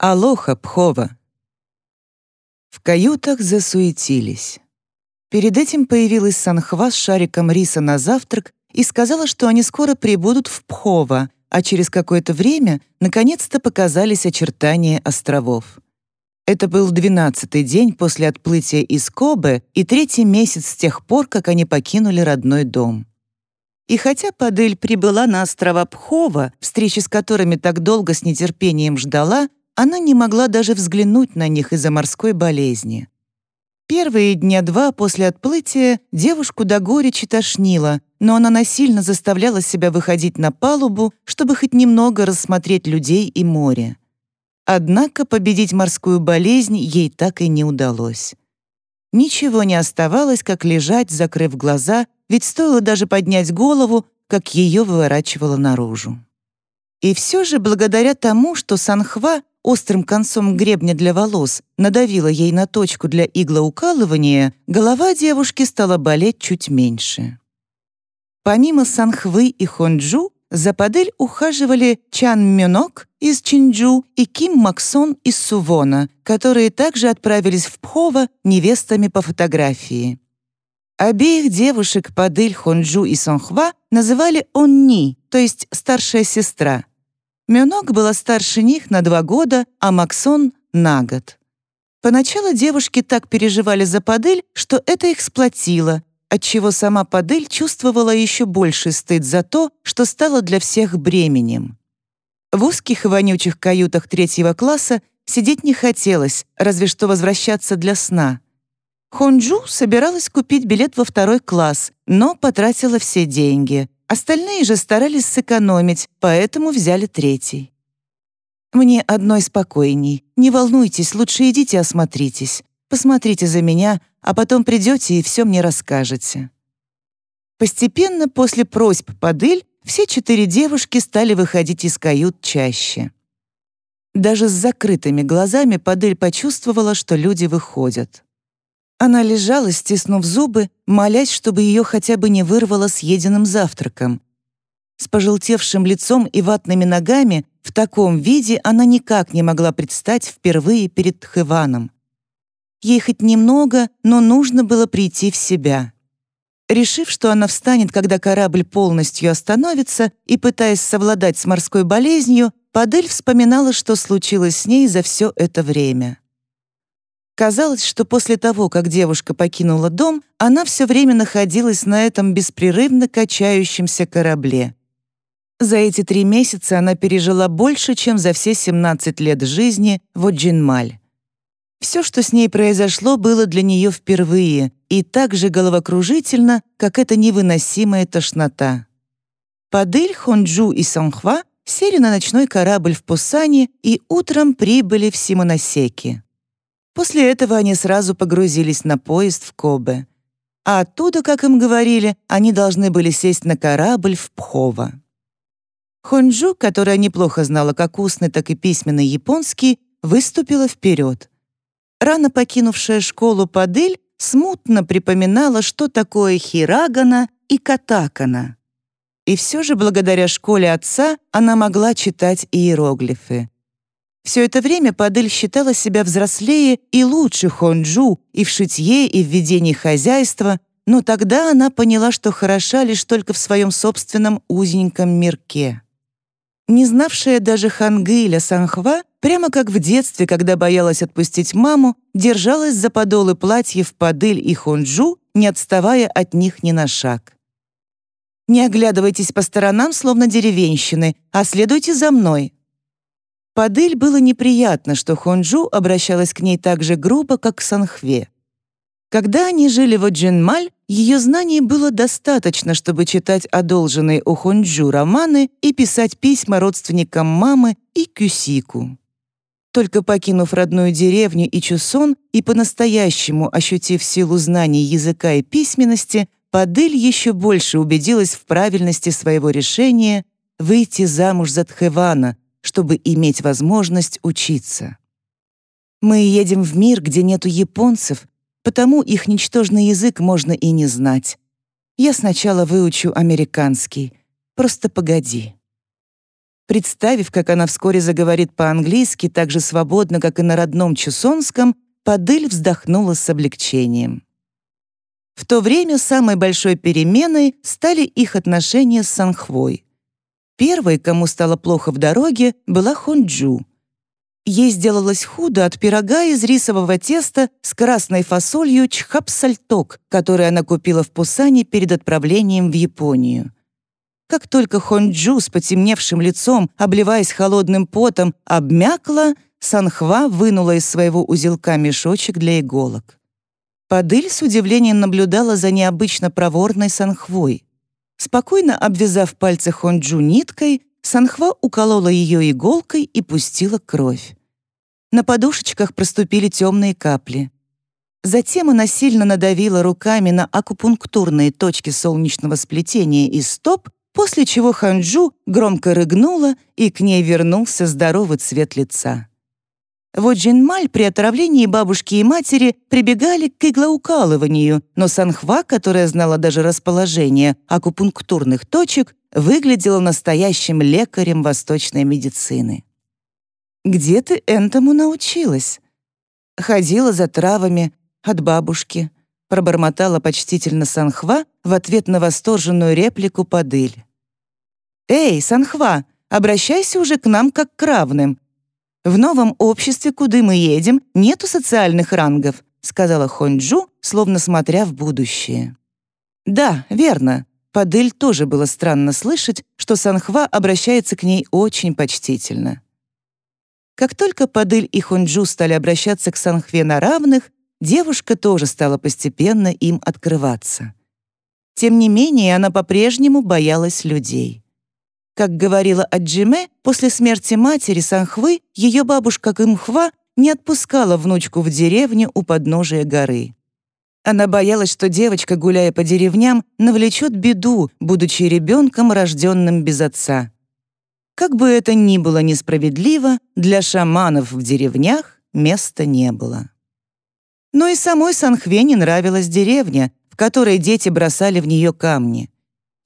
Алоха, Пхова. В каютах засуетились. Перед этим появилась Санхва с шариком риса на завтрак и сказала, что они скоро прибудут в Пхова, а через какое-то время наконец-то показались очертания островов. Это был двенадцатый день после отплытия из Кобе и третий месяц с тех пор, как они покинули родной дом. И хотя Падель прибыла на острова Пхова, встречи с которыми так долго с нетерпением ждала, она не могла даже взглянуть на них из-за морской болезни. Первые дня два после отплытия девушку до горечи тошнило, но она насильно заставляла себя выходить на палубу, чтобы хоть немного рассмотреть людей и море. Однако победить морскую болезнь ей так и не удалось. Ничего не оставалось, как лежать, закрыв глаза, ведь стоило даже поднять голову, как ее выворачивало наружу. И все же, благодаря тому, что Сонхва острым концом гребня для волос надавила ей на точку для иглоукалывания, голова девушки стала болеть чуть меньше. Помимо Сонхвы и Хонджу, заПодыль ухаживали Чан Мюнок из Чинджу и Ким Максон из Сувона, которые также отправились в Пхово невестами по фотографии. Обеих девушек Подыль, Хонджу и Сонхва называли Онни, то есть старшая сестра. Мюнок была старше них на два года, а Максон — на год. Поначалу девушки так переживали за Падель, что это их сплотило, отчего сама Падель чувствовала еще больше стыд за то, что стало для всех бременем. В узких и вонючих каютах третьего класса сидеть не хотелось, разве что возвращаться для сна. Хонджу собиралась купить билет во второй класс, но потратила все деньги. Остальные же старались сэкономить, поэтому взяли третий. «Мне одной спокойней. Не волнуйтесь, лучше идите осмотритесь. Посмотрите за меня, а потом придете и все мне расскажете». Постепенно, после просьб Падыль, все четыре девушки стали выходить из кают чаще. Даже с закрытыми глазами Падыль почувствовала, что люди выходят. Она лежала, стиснув зубы, молясь, чтобы ее хотя бы не вырвало съеденным завтраком. С пожелтевшим лицом и ватными ногами в таком виде она никак не могла предстать впервые перед Тхываном. Ей хоть немного, но нужно было прийти в себя. Решив, что она встанет, когда корабль полностью остановится, и пытаясь совладать с морской болезнью, Падель вспоминала, что случилось с ней за все это время. Казалось, что после того, как девушка покинула дом, она все время находилась на этом беспрерывно качающемся корабле. За эти три месяца она пережила больше, чем за все 17 лет жизни в Оджинмаль. Все, что с ней произошло, было для нее впервые и так же головокружительно, как эта невыносимая тошнота. Падыль, Хонджу и Сонхва сели на ночной корабль в Пусане и утром прибыли в Симоносеки. После этого они сразу погрузились на поезд в Кобе. А оттуда, как им говорили, они должны были сесть на корабль в Пхово. Хонджу, которая неплохо знала как устный, так и письменный японский, выступила вперед. Рано покинувшая школу Падель смутно припоминала, что такое хирагана и катакана. И все же благодаря школе отца она могла читать иероглифы. Все это время Падель считала себя взрослее и лучше Хонджу и в шитье, и в ведении хозяйства, но тогда она поняла, что хороша лишь только в своем собственном узеньком мирке. Не знавшая даже Хангыля Санхва, прямо как в детстве, когда боялась отпустить маму, держалась за подолы платьев Падыль и Хонджу, не отставая от них ни на шаг. «Не оглядывайтесь по сторонам, словно деревенщины, а следуйте за мной», Падыль было неприятно, что Хонджу обращалась к ней так же грубо, как к Санхве. Когда они жили в Джинмаль, ее знаний было достаточно, чтобы читать одолженные у Хонджу романы и писать письма родственникам мамы и Кюсику. Только покинув родную деревню и Чусон и по-настоящему ощутив силу знаний языка и письменности, Падыль еще больше убедилась в правильности своего решения выйти замуж за Тхевана, чтобы иметь возможность учиться. Мы едем в мир, где нету японцев, потому их ничтожный язык можно и не знать. Я сначала выучу американский. Просто погоди. Представив, как она вскоре заговорит по-английски так же свободно, как и на родном чусонском, Падыль вздохнула с облегчением. В то время самой большой переменой стали их отношения с Санхвой. Первой, кому стало плохо в дороге, была Хонджу. Ей сделалось худо от пирога из рисового теста с красной фасолью чхапсальток, который она купила в Пусане перед отправлением в Японию. Как только Хонджу с потемневшим лицом, обливаясь холодным потом, обмякла, Санхва вынула из своего узелка мешочек для иголок. Падыль с удивлением наблюдала за необычно проворной Санхвой. Спокойно обвязав пальцы Хонджу ниткой, Санхва уколола ее иголкой и пустила кровь. На подушечках проступили темные капли. Затем она сильно надавила руками на акупунктурные точки солнечного сплетения и стоп, после чего Ханджу громко рыгнула, и к ней вернулся здоровый цвет лица. Вот Джинмаль при отравлении бабушки и матери прибегали к иглоукалыванию, но Санхва, которая знала даже расположение акупунктурных точек, выглядела настоящим лекарем восточной медицины. Где ты этому научилась?» Ходила за травами от бабушки, пробормотала почтительно Санхва в ответ на восторженную реплику Падыль. «Эй, Санхва, обращайся уже к нам как к равным. В новом обществе, куда мы едем, нету социальных рангов», сказала Хонджу, словно смотря в будущее. «Да, верно. Падыль тоже было странно слышать, что Санхва обращается к ней очень почтительно. Как только Падыль и Хунджу стали обращаться к Санхве на равных, девушка тоже стала постепенно им открываться. Тем не менее, она по-прежнему боялась людей. Как говорила Аджиме, после смерти матери Санхвы ее бабушка Кымхва не отпускала внучку в деревню у подножия горы. Она боялась, что девочка, гуляя по деревням, навлечет беду, будучи ребенком, рожденным без отца. Как бы это ни было несправедливо, для шаманов в деревнях места не было. Но и самой Санхве не нравилась деревня, в которой дети бросали в нее камни.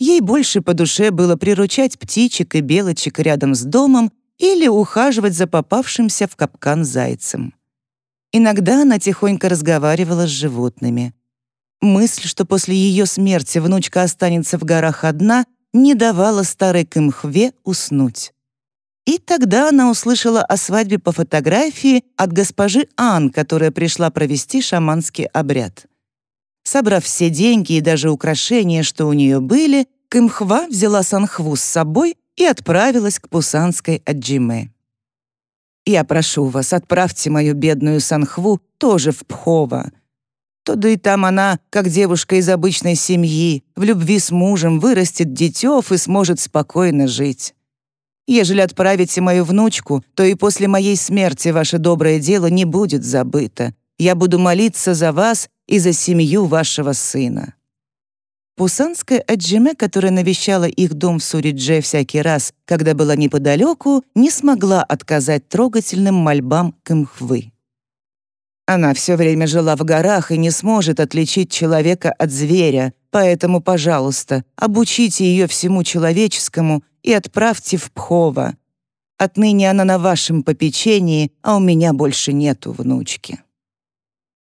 Ей больше по душе было приручать птичек и белочек рядом с домом или ухаживать за попавшимся в капкан зайцем. Иногда она тихонько разговаривала с животными. Мысль, что после ее смерти внучка останется в горах одна, не давала старой Кымхве уснуть. И тогда она услышала о свадьбе по фотографии от госпожи Ан, которая пришла провести шаманский обряд. Собрав все деньги и даже украшения, что у нее были, Кымхва взяла Санхву с собой и отправилась к пусанской Аджиме. «Я прошу вас, отправьте мою бедную Санхву тоже в Пхово», то да и там она, как девушка из обычной семьи, в любви с мужем вырастет детев и сможет спокойно жить. Ежели отправите мою внучку, то и после моей смерти ваше доброе дело не будет забыто. Я буду молиться за вас и за семью вашего сына». Пусанская Аджиме, которая навещала их дом в Суридже всякий раз, когда была неподалеку, не смогла отказать трогательным мольбам Кымхвы. Она все время жила в горах и не сможет отличить человека от зверя, поэтому, пожалуйста, обучите ее всему человеческому и отправьте в Пхова. Отныне она на вашем попечении, а у меня больше нету внучки».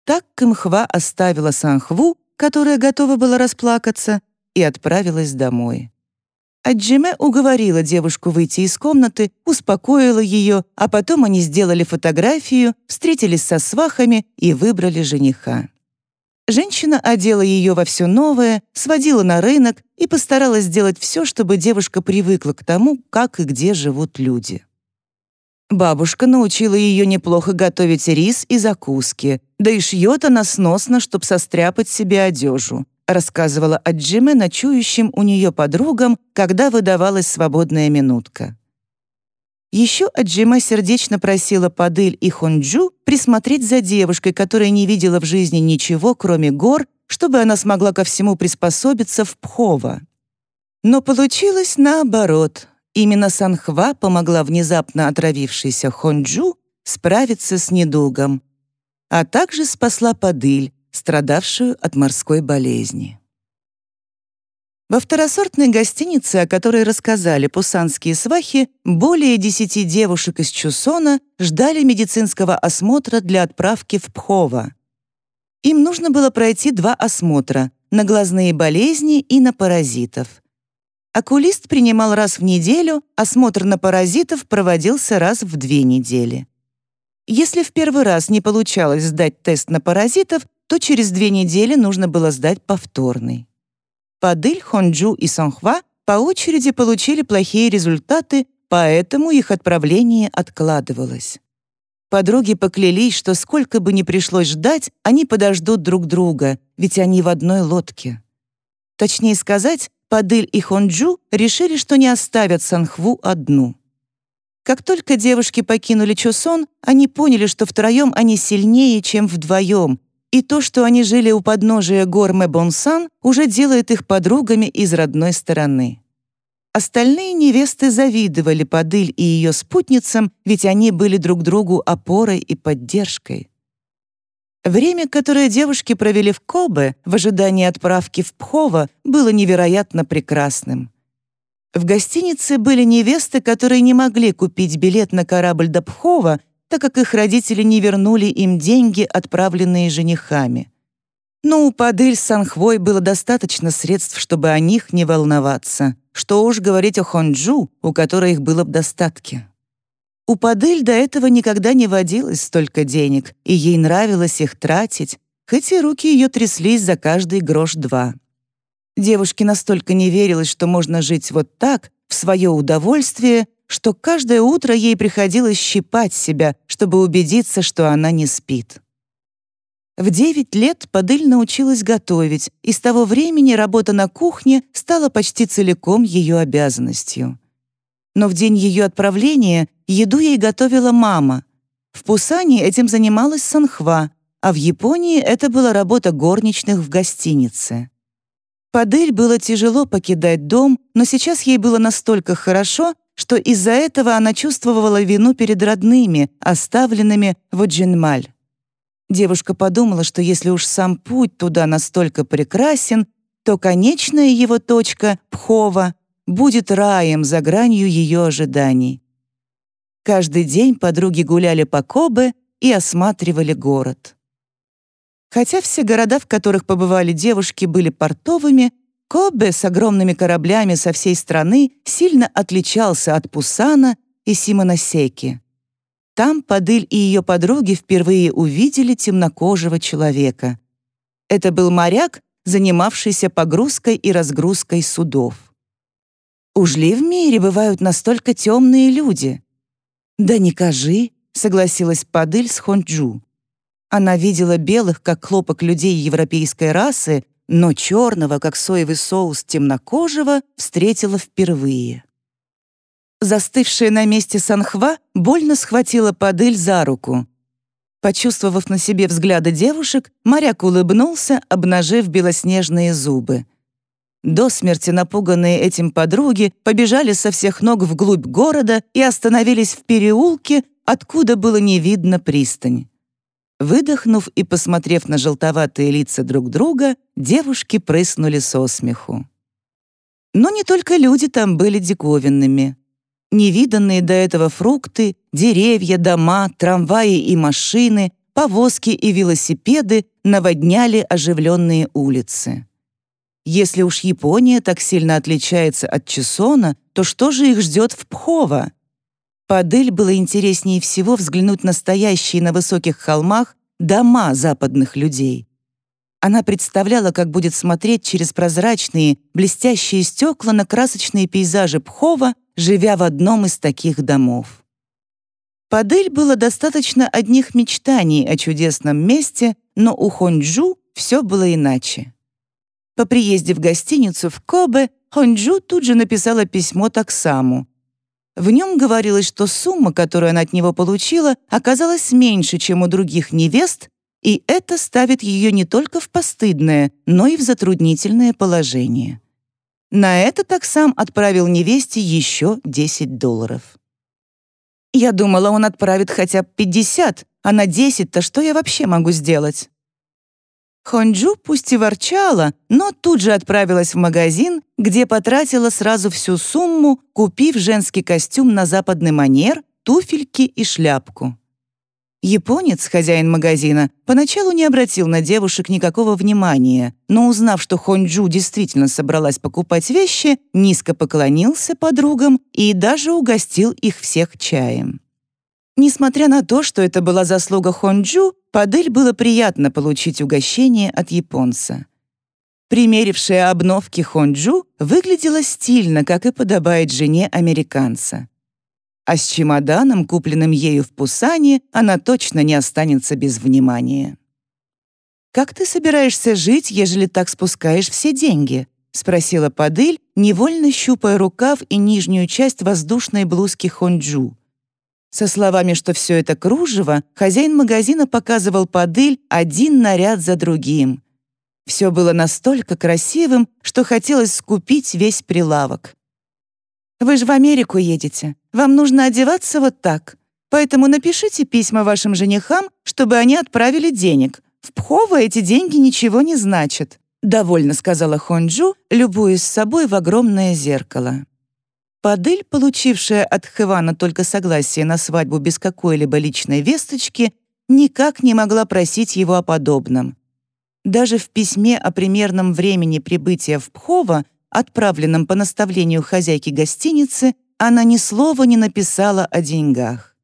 Так Кымхва оставила Санхву, которая готова была расплакаться, и отправилась домой. Аджиме уговорила девушку выйти из комнаты, успокоила ее, а потом они сделали фотографию, встретились со свахами и выбрали жениха. Женщина одела ее во все новое, сводила на рынок и постаралась сделать все, чтобы девушка привыкла к тому, как и где живут люди. Бабушка научила ее неплохо готовить рис и закуски, да и шьет она сносно, чтоб состряпать себе одежу рассказывала Аджиме ночующим у нее подругам, когда выдавалась свободная минутка. Еще Аджима сердечно просила Падыль и Хонджу присмотреть за девушкой, которая не видела в жизни ничего, кроме гор, чтобы она смогла ко всему приспособиться в Пхово. Но получилось наоборот. Именно Санхва помогла внезапно отравившейся Хонджу справиться с недугом, а также спасла Падыль, страдавшую от морской болезни. Во второсортной гостинице, о которой рассказали пусанские свахи, более десяти девушек из Чусона ждали медицинского осмотра для отправки в Пхово. Им нужно было пройти два осмотра — на глазные болезни и на паразитов. Окулист принимал раз в неделю, осмотр на паразитов проводился раз в две недели. Если в первый раз не получалось сдать тест на паразитов, то через две недели нужно было сдать повторный. Падыль, Хонджу и Сонхва по очереди получили плохие результаты, поэтому их отправление откладывалось. Подруги поклялись, что сколько бы ни пришлось ждать, они подождут друг друга, ведь они в одной лодке. Точнее сказать, Падыль и Хонджу решили, что не оставят Санхву одну. Как только девушки покинули Чосон, они поняли, что втроем они сильнее, чем вдвоем, и то, что они жили у подножия гор Мэбонсан, уже делает их подругами из родной стороны. Остальные невесты завидовали Падыль и ее спутницам, ведь они были друг другу опорой и поддержкой. Время, которое девушки провели в Кобе в ожидании отправки в Пхово, было невероятно прекрасным. В гостинице были невесты, которые не могли купить билет на корабль до Пхова так как их родители не вернули им деньги, отправленные женихами. Но у Падыль Санхвой было достаточно средств, чтобы о них не волноваться. Что уж говорить о Хонджу, у которой их было в достатке. У Падыль до этого никогда не водилось столько денег, и ей нравилось их тратить, хоть и руки ее тряслись за каждый грош два. Девушке настолько не верилось, что можно жить вот так, в свое удовольствие, что каждое утро ей приходилось щипать себя, чтобы убедиться, что она не спит. В девять лет Падыль научилась готовить, и с того времени работа на кухне стала почти целиком ее обязанностью. Но в день ее отправления еду ей готовила мама. В Пусане этим занималась Санхва, а в Японии это была работа горничных в гостинице. Падыль было тяжело покидать дом, но сейчас ей было настолько хорошо, что из-за этого она чувствовала вину перед родными, оставленными в Оджинмаль. Девушка подумала, что если уж сам путь туда настолько прекрасен, то конечная его точка, Пхова, будет раем за гранью ее ожиданий. Каждый день подруги гуляли по Кобе и осматривали город. Хотя все города, в которых побывали девушки, были портовыми, Кобе с огромными кораблями со всей страны сильно отличался от Пусана и Симоносеки. Там Падыль и ее подруги впервые увидели темнокожего человека. Это был моряк, занимавшийся погрузкой и разгрузкой судов. «Уж ли в мире бывают настолько темные люди?» «Да не кажи», — согласилась Падыль с Хонджу. Она видела белых, как хлопок людей европейской расы, но черного, как соевый соус темнокожего, встретила впервые. Застывшая на месте Санхва больно схватила Падыль за руку. Почувствовав на себе взгляды девушек, моряк улыбнулся, обнажив белоснежные зубы. До смерти напуганные этим подруги побежали со всех ног вглубь города и остановились в переулке, откуда было не видно пристань. Выдохнув и посмотрев на желтоватые лица друг друга, девушки прыснули со смеху. Но не только люди там были диковинными. Невиданные до этого фрукты, деревья, дома, трамваи и машины, повозки и велосипеды наводняли оживленные улицы. Если уж Япония так сильно отличается от Чесона, то что же их ждет в Пхово? Падель было интереснее всего взглянуть на стоящие на высоких холмах дома западных людей. Она представляла, как будет смотреть через прозрачные, блестящие стекла на красочные пейзажи Пхова, живя в одном из таких домов. Падель было достаточно одних мечтаний о чудесном месте, но у Хонджу все было иначе. По приезде в гостиницу в Кобе Хонджу тут же написала письмо Таксаму, в нем говорилось, что сумма, которую она от него получила, оказалась меньше, чем у других невест, и это ставит ее не только в постыдное, но и в затруднительное положение. На это так сам отправил невесте еще 10 долларов. Я думала, он отправит хотя бы 50, а на 10-то что я вообще могу сделать? Хонджу пусть и ворчала, но тут же отправилась в магазин, где потратила сразу всю сумму, купив женский костюм на западный манер, туфельки и шляпку. Японец, хозяин магазина, поначалу не обратил на девушек никакого внимания, но узнав, что Хонджу действительно собралась покупать вещи, низко поклонился подругам и даже угостил их всех чаем. Несмотря на то, что это была заслуга Хонджу, Подыль было приятно получить угощение от японца. Примерившая обновки Хонджу выглядела стильно, как и подобает жене американца а с чемоданом, купленным ею в Пусане, она точно не останется без внимания. «Как ты собираешься жить, ежели так спускаешь все деньги?» — спросила Подыль, невольно щупая рукав и нижнюю часть воздушной блузки Хонджу. Со словами, что все это кружево, хозяин магазина показывал Падыль один наряд за другим. Все было настолько красивым, что хотелось скупить весь прилавок. Вы же в Америку едете. Вам нужно одеваться вот так. Поэтому напишите письма вашим женихам, чтобы они отправили денег. В Пхово эти деньги ничего не значат», — довольно сказала Хонджу, любуясь собой в огромное зеркало. Падыль, получившая от Хывана только согласие на свадьбу без какой-либо личной весточки, никак не могла просить его о подобном. Даже в письме о примерном времени прибытия в Пхово отправленном по наставлению хозяйки гостиницы, она ни слова не написала о деньгах.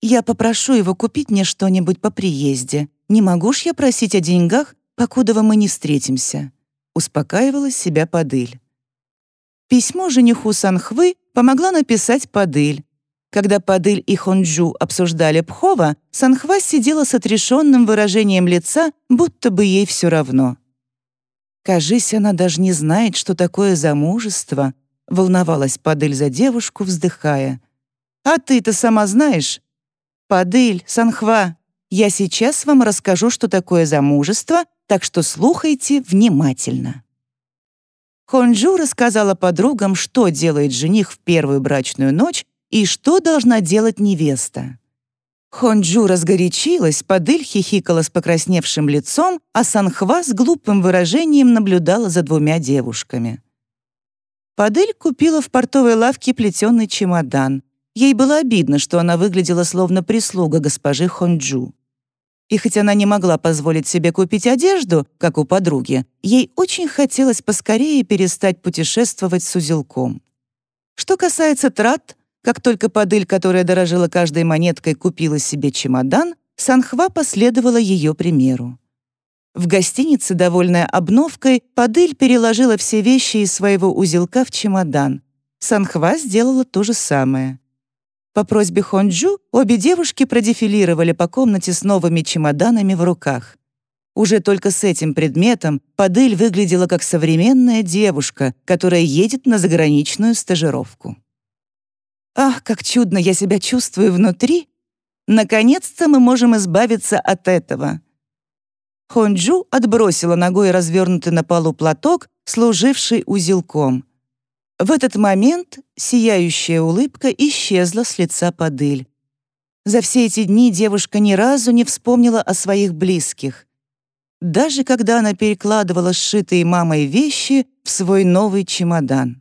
«Я попрошу его купить мне что-нибудь по приезде. Не могу ж я просить о деньгах, покуда мы не встретимся», — успокаивала себя Падыль. Письмо жениху Санхвы помогла написать Падыль. Когда Падыль и Хонджу обсуждали Пхова, Санхва сидела с отрешенным выражением лица, будто бы ей все равно. Кажись, она даже не знает, что такое замужество, волновалась Падыль за девушку, вздыхая. А ты-то сама знаешь? Падыль, Санхва, я сейчас вам расскажу, что такое замужество, так что слухайте внимательно. Хонджу рассказала подругам, что делает жених в первую брачную ночь и что должна делать невеста. Хонджу разгорячилась, Подыль хихикала с покрасневшим лицом, а Сонхва с глупым выражением наблюдала за двумя девушками. Подыль купила в портовой лавке плетеный чемодан. Ей было обидно, что она выглядела словно прислуга госпожи Хонджу. И хоть она не могла позволить себе купить одежду, как у подруги, ей очень хотелось поскорее перестать путешествовать с узелком. Что касается трат, как только Падыль, которая дорожила каждой монеткой, купила себе чемодан, Санхва последовала ее примеру. В гостинице, довольная обновкой, Падыль переложила все вещи из своего узелка в чемодан. Санхва сделала то же самое. По просьбе Хонджу обе девушки продефилировали по комнате с новыми чемоданами в руках. Уже только с этим предметом Падыль выглядела как современная девушка, которая едет на заграничную стажировку. Ах, как чудно я себя чувствую внутри! Наконец-то мы можем избавиться от этого. Хонджу отбросила ногой развернутый на полу платок, служивший узелком. В этот момент сияющая улыбка исчезла с лица Падыль. За все эти дни девушка ни разу не вспомнила о своих близких. Даже когда она перекладывала сшитые мамой вещи в свой новый чемодан.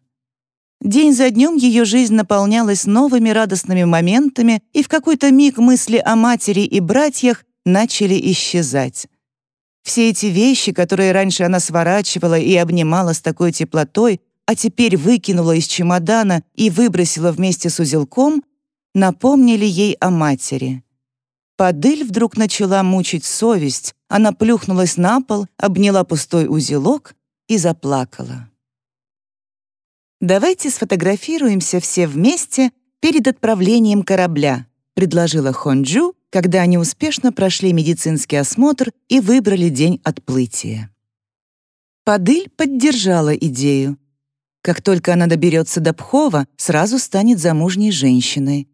День за днем ее жизнь наполнялась новыми радостными моментами, и в какой-то миг мысли о матери и братьях начали исчезать. Все эти вещи, которые раньше она сворачивала и обнимала с такой теплотой, а теперь выкинула из чемодана и выбросила вместе с узелком, напомнили ей о матери. Падыль вдруг начала мучить совесть, она плюхнулась на пол, обняла пустой узелок и заплакала. «Давайте сфотографируемся все вместе перед отправлением корабля», предложила Хонджу, когда они успешно прошли медицинский осмотр и выбрали день отплытия. Падыль поддержала идею. Как только она доберется до Пхова, сразу станет замужней женщиной.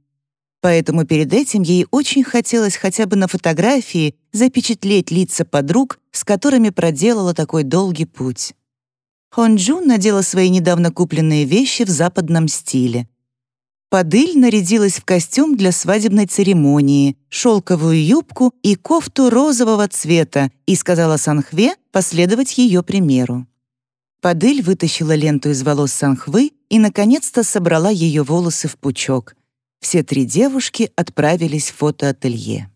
Поэтому перед этим ей очень хотелось хотя бы на фотографии запечатлеть лица подруг, с которыми проделала такой долгий путь. Хонджу надела свои недавно купленные вещи в западном стиле. Падыль нарядилась в костюм для свадебной церемонии, шелковую юбку и кофту розового цвета и сказала Санхве последовать ее примеру. Падыль вытащила ленту из волос Санхвы и, наконец-то, собрала ее волосы в пучок. Все три девушки отправились в фотоателье.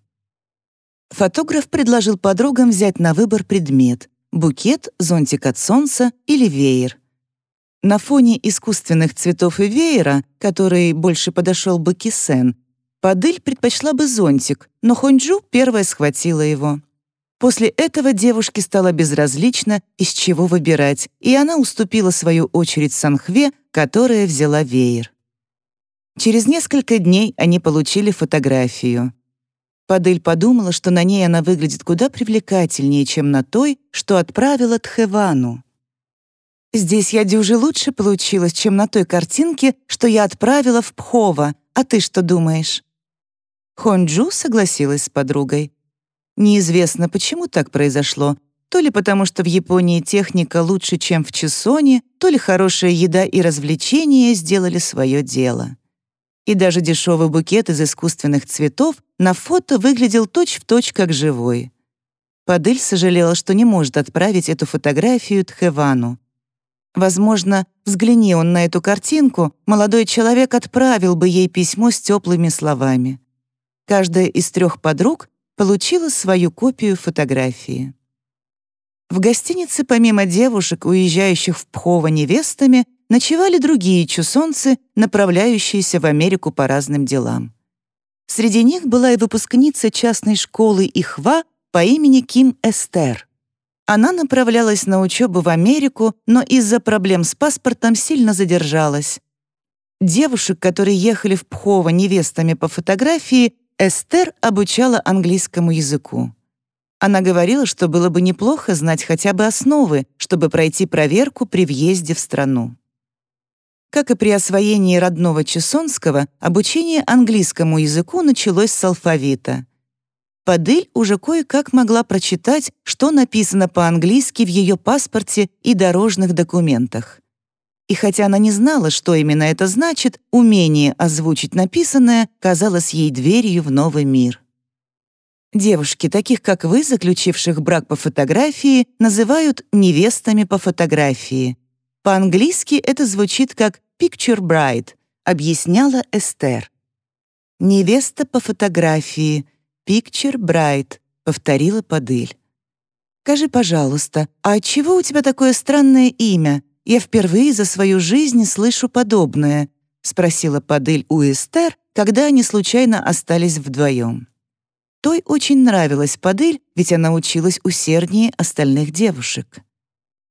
Фотограф предложил подругам взять на выбор предмет — букет, зонтик от солнца или веер — на фоне искусственных цветов и веера, который больше подошел бы Кисен, Падыль предпочла бы зонтик, но Хонджу первая схватила его. После этого девушке стало безразлично, из чего выбирать, и она уступила свою очередь Санхве, которая взяла веер. Через несколько дней они получили фотографию. Падыль подумала, что на ней она выглядит куда привлекательнее, чем на той, что отправила Тхевану. Здесь я дюже лучше получилась, чем на той картинке, что я отправила в Пхова. А ты что думаешь?» Хонджу согласилась с подругой. Неизвестно, почему так произошло. То ли потому, что в Японии техника лучше, чем в Чесоне, то ли хорошая еда и развлечения сделали свое дело. И даже дешевый букет из искусственных цветов на фото выглядел точь-в-точь точь как живой. Падыль сожалела, что не может отправить эту фотографию Тхевану. Возможно, взгляни он на эту картинку, молодой человек отправил бы ей письмо с теплыми словами. Каждая из трех подруг получила свою копию фотографии. В гостинице помимо девушек, уезжающих в Пхово невестами, ночевали другие чусонцы, направляющиеся в Америку по разным делам. Среди них была и выпускница частной школы Ихва по имени Ким Эстер. Она направлялась на учебу в Америку, но из-за проблем с паспортом сильно задержалась. Девушек, которые ехали в Пхово невестами по фотографии, Эстер обучала английскому языку. Она говорила, что было бы неплохо знать хотя бы основы, чтобы пройти проверку при въезде в страну. Как и при освоении родного чесонского, обучение английскому языку началось с алфавита — Падыль уже кое-как могла прочитать, что написано по-английски в ее паспорте и дорожных документах. И хотя она не знала, что именно это значит, умение озвучить написанное казалось ей дверью в новый мир. Девушки, таких как вы, заключивших брак по фотографии, называют невестами по фотографии. По-английски это звучит как «picture bride», объясняла Эстер. Невеста по фотографии — «Пикчер Брайт», — повторила Падыль. «Скажи, пожалуйста, а чего у тебя такое странное имя? Я впервые за свою жизнь слышу подобное», — спросила Падыль у Эстер, когда они случайно остались вдвоем. Той очень нравилась Падыль, ведь она училась усерднее остальных девушек.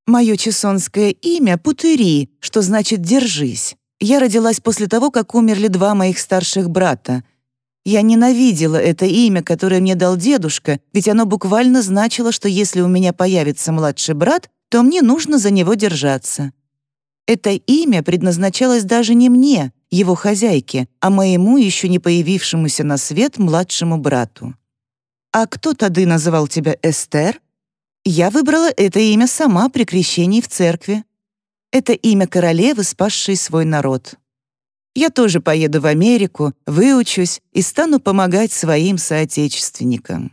«Мое чесонское имя — Путыри, что значит «держись». Я родилась после того, как умерли два моих старших брата — я ненавидела это имя, которое мне дал дедушка, ведь оно буквально значило, что если у меня появится младший брат, то мне нужно за него держаться. Это имя предназначалось даже не мне, его хозяйке, а моему еще не появившемуся на свет младшему брату. «А кто тады называл тебя Эстер?» Я выбрала это имя сама при крещении в церкви. Это имя королевы, спасшей свой народ. Я тоже поеду в Америку, выучусь и стану помогать своим соотечественникам».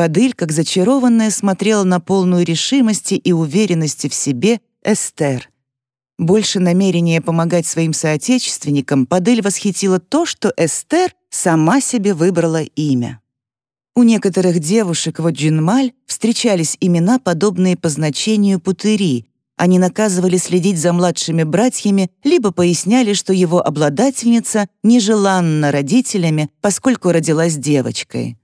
Падыль, как зачарованная, смотрела на полную решимости и уверенности в себе Эстер. Больше намерения помогать своим соотечественникам Падыль восхитила то, что Эстер сама себе выбрала имя. У некоторых девушек в Джинмаль встречались имена, подобные по значению путыри, они наказывали следить за младшими братьями, либо поясняли, что его обладательница нежеланна родителями, поскольку родилась девочкой.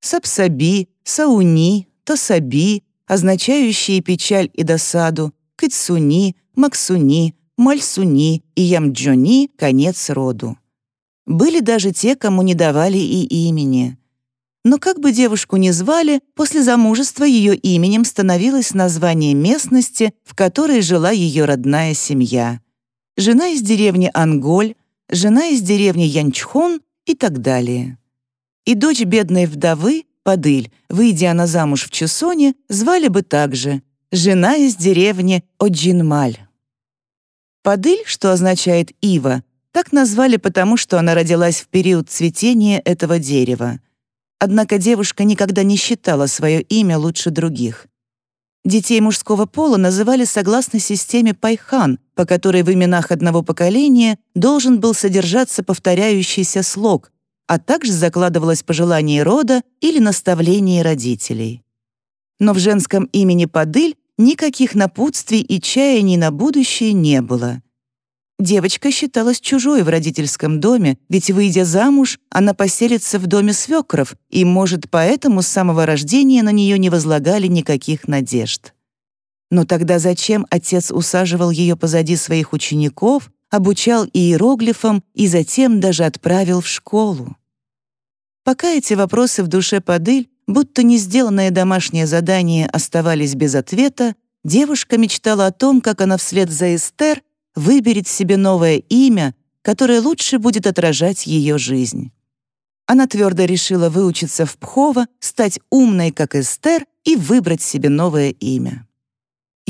Сапсаби, Сауни, Тосаби, означающие печаль и досаду, Кыцуни, Максуни, Мальсуни и Ямджони — конец роду. Были даже те, кому не давали и имени. Но как бы девушку ни звали, после замужества ее именем становилось название местности, в которой жила ее родная семья. Жена из деревни Анголь, жена из деревни Янчхон и так далее. И дочь бедной вдовы, Падыль, выйдя она замуж в Чесоне, звали бы также жена из деревни Оджинмаль. Падыль, что означает «ива», так назвали потому, что она родилась в период цветения этого дерева. Однако девушка никогда не считала свое имя лучше других. Детей мужского пола называли согласно системе Пайхан, по которой в именах одного поколения должен был содержаться повторяющийся слог, а также закладывалось пожелание рода или наставление родителей. Но в женском имени Падыль никаких напутствий и чаяний на будущее не было. Девочка считалась чужой в родительском доме, ведь, выйдя замуж, она поселится в доме свекров, и, может, поэтому с самого рождения на нее не возлагали никаких надежд. Но тогда зачем отец усаживал ее позади своих учеников, обучал иероглифам и затем даже отправил в школу? Пока эти вопросы в душе Падыль, будто не сделанное домашнее задание, оставались без ответа, девушка мечтала о том, как она вслед за Эстер выберет себе новое имя, которое лучше будет отражать ее жизнь. Она твердо решила выучиться в Пхово, стать умной, как Эстер, и выбрать себе новое имя.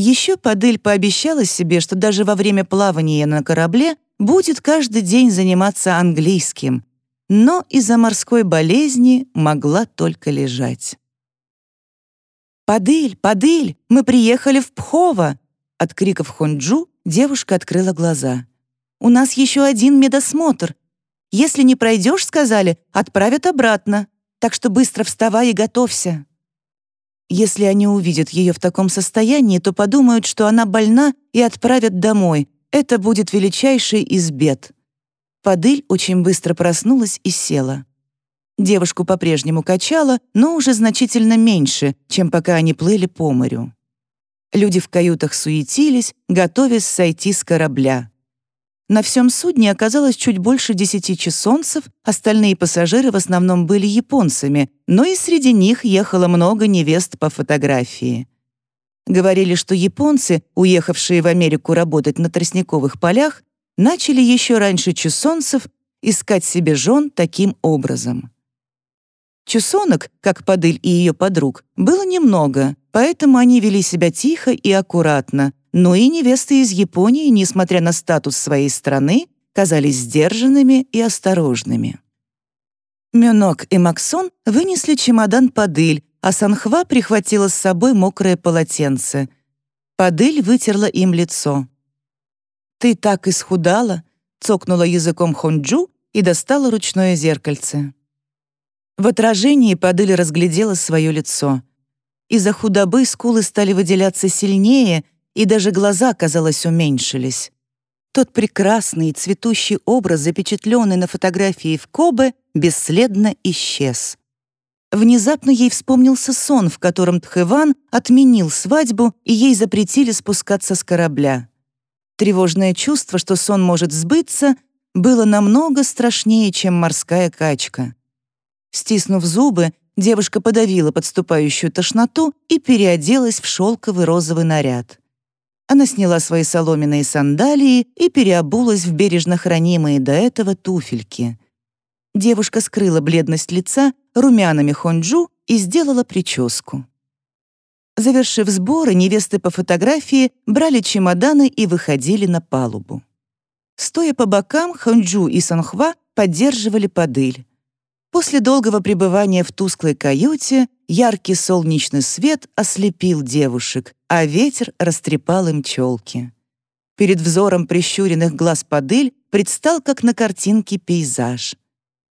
Еще Падыль пообещала себе, что даже во время плавания на корабле будет каждый день заниматься английским, но из-за морской болезни могла только лежать. «Падыль, Падыль, мы приехали в Пхово!» От криков Хонджу девушка открыла глаза. «У нас еще один медосмотр. Если не пройдешь, сказали, отправят обратно. Так что быстро вставай и готовься». Если они увидят ее в таком состоянии, то подумают, что она больна и отправят домой. Это будет величайший из бед. Падыль очень быстро проснулась и села. Девушку по-прежнему качало, но уже значительно меньше, чем пока они плыли по морю. Люди в каютах суетились, готовясь сойти с корабля. На всем судне оказалось чуть больше десяти чесонцев, остальные пассажиры в основном были японцами, но и среди них ехало много невест по фотографии. Говорили, что японцы, уехавшие в Америку работать на тростниковых полях, начали еще раньше чесонцев искать себе жен таким образом. Чусонок, как Падыль и ее подруг, было немного, поэтому они вели себя тихо и аккуратно, но и невесты из Японии, несмотря на статус своей страны, казались сдержанными и осторожными. Мюнок и Максон вынесли чемодан Падыль, а Санхва прихватила с собой мокрое полотенце. Падыль вытерла им лицо. «Ты так исхудала!» — цокнула языком Хонджу и достала ручное зеркальце. В отражении Падыль разглядела свое лицо. Из-за худобы скулы стали выделяться сильнее, и даже глаза, казалось, уменьшились. Тот прекрасный и цветущий образ, запечатленный на фотографии в Кобе, бесследно исчез. Внезапно ей вспомнился сон, в котором Тхэван отменил свадьбу, и ей запретили спускаться с корабля. Тревожное чувство, что сон может сбыться, было намного страшнее, чем морская качка. Стиснув зубы, девушка подавила подступающую тошноту и переоделась в шелковый розовый наряд. Она сняла свои соломенные сандалии и переобулась в бережно хранимые до этого туфельки. Девушка скрыла бледность лица румянами хонджу и сделала прическу. Завершив сборы, невесты по фотографии брали чемоданы и выходили на палубу. Стоя по бокам, Хонджу и Санхва поддерживали подыль. После долгого пребывания в тусклой каюте яркий солнечный свет ослепил девушек, а ветер растрепал им челки. Перед взором прищуренных глаз подыль предстал, как на картинке, пейзаж.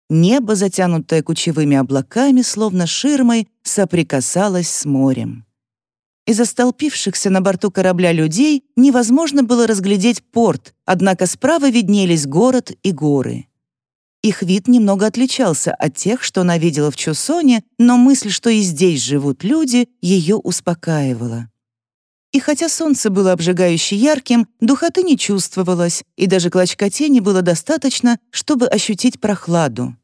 Небо, затянутое кучевыми облаками, словно ширмой, соприкасалось с морем. Из остолпившихся на борту корабля людей невозможно было разглядеть порт, однако справа виднелись город и горы. Их вид немного отличался от тех, что она видела в Чусоне, но мысль, что и здесь живут люди, ее успокаивала. И хотя солнце было обжигающе ярким, духоты не чувствовалось, и даже клочка тени было достаточно, чтобы ощутить прохладу.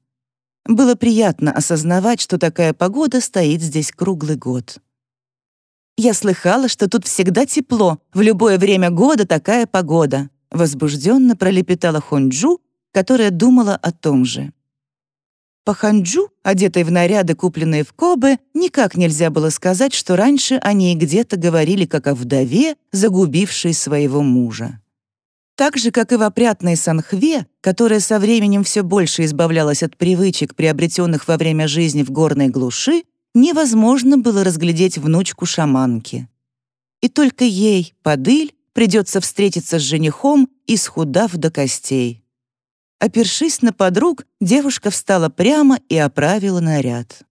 Было приятно осознавать, что такая погода стоит здесь круглый год. «Я слыхала, что тут всегда тепло, в любое время года такая погода», возбужденно пролепетала Хонджу, которая думала о том же. По ханджу, одетой в наряды, купленные в Кобе, никак нельзя было сказать, что раньше они где-то говорили как о вдове, загубившей своего мужа. Так же, как и в опрятной Санхве, которая со временем все больше избавлялась от привычек, приобретенных во время жизни в горной глуши, невозможно было разглядеть внучку шаманки. И только ей, Падыль, придется встретиться с женихом, исхудав до костей. Опершись на подруг, девушка встала прямо и оправила наряд.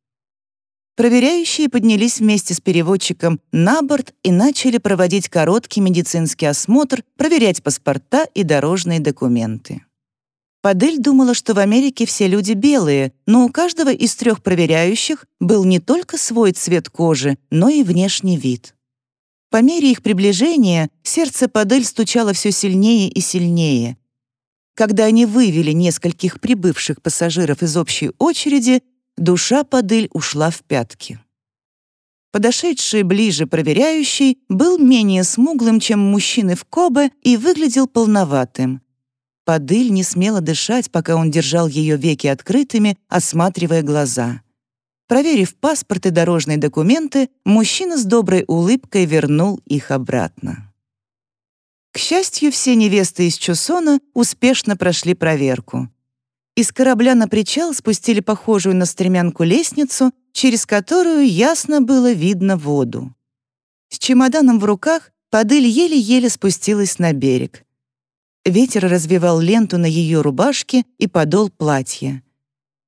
Проверяющие поднялись вместе с переводчиком на борт и начали проводить короткий медицинский осмотр, проверять паспорта и дорожные документы. Падель думала, что в Америке все люди белые, но у каждого из трех проверяющих был не только свой цвет кожи, но и внешний вид. По мере их приближения сердце Падель стучало все сильнее и сильнее. Когда они вывели нескольких прибывших пассажиров из общей очереди, душа Падыль ушла в пятки. Подошедший ближе проверяющий был менее смуглым, чем мужчины в Кобе, и выглядел полноватым. Падыль не смела дышать, пока он держал ее веки открытыми, осматривая глаза. Проверив паспорт и дорожные документы, мужчина с доброй улыбкой вернул их обратно. К счастью, все невесты из Чусона успешно прошли проверку. Из корабля на причал спустили похожую на стремянку лестницу, через которую ясно было видно воду. С чемоданом в руках Падыль еле-еле спустилась на берег. Ветер развивал ленту на ее рубашке и подол платья.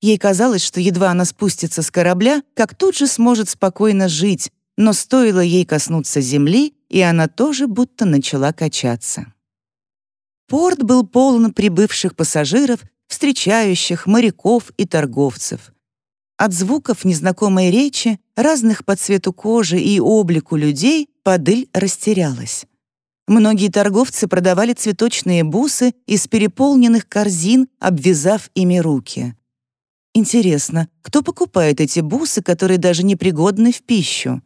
Ей казалось, что едва она спустится с корабля, как тут же сможет спокойно жить, но стоило ей коснуться земли, и она тоже будто начала качаться. Порт был полон прибывших пассажиров встречающих, моряков и торговцев. От звуков незнакомой речи, разных по цвету кожи и облику людей, Падыль растерялась. Многие торговцы продавали цветочные бусы из переполненных корзин, обвязав ими руки. Интересно, кто покупает эти бусы, которые даже не пригодны в пищу?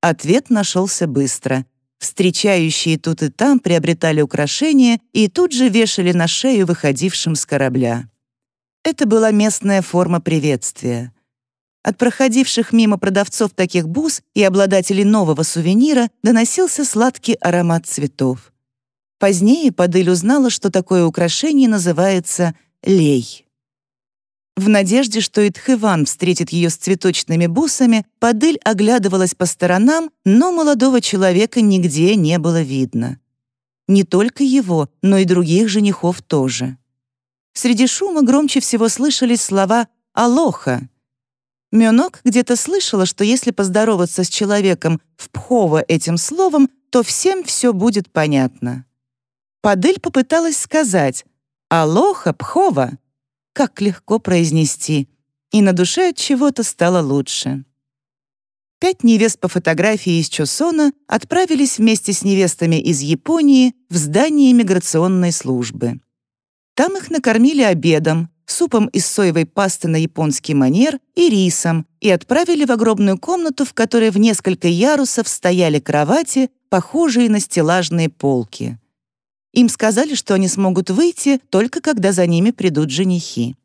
Ответ нашелся быстро. Встречающие тут и там приобретали украшения и тут же вешали на шею выходившим с корабля. Это была местная форма приветствия. От проходивших мимо продавцов таких бус и обладателей нового сувенира доносился сладкий аромат цветов. Позднее Падыль узнала, что такое украшение называется лей. В надежде, что Итхыван встретит ее с цветочными бусами, Падыль оглядывалась по сторонам, но молодого человека нигде не было видно. Не только его, но и других женихов тоже. Среди шума громче всего слышались слова «Алоха». Мёнок где-то слышала, что если поздороваться с человеком в Пхово этим словом, то всем все будет понятно. Падыль попыталась сказать «Алоха, Пхова», как легко произнести, и на душе от чего-то стало лучше. Пять невест по фотографии из Чосона отправились вместе с невестами из Японии в здание миграционной службы. Там их накормили обедом, супом из соевой пасты на японский манер и рисом, и отправили в огромную комнату, в которой в несколько ярусов стояли кровати, похожие на стеллажные полки. Им сказали, что они смогут выйти только когда за ними придут женихи.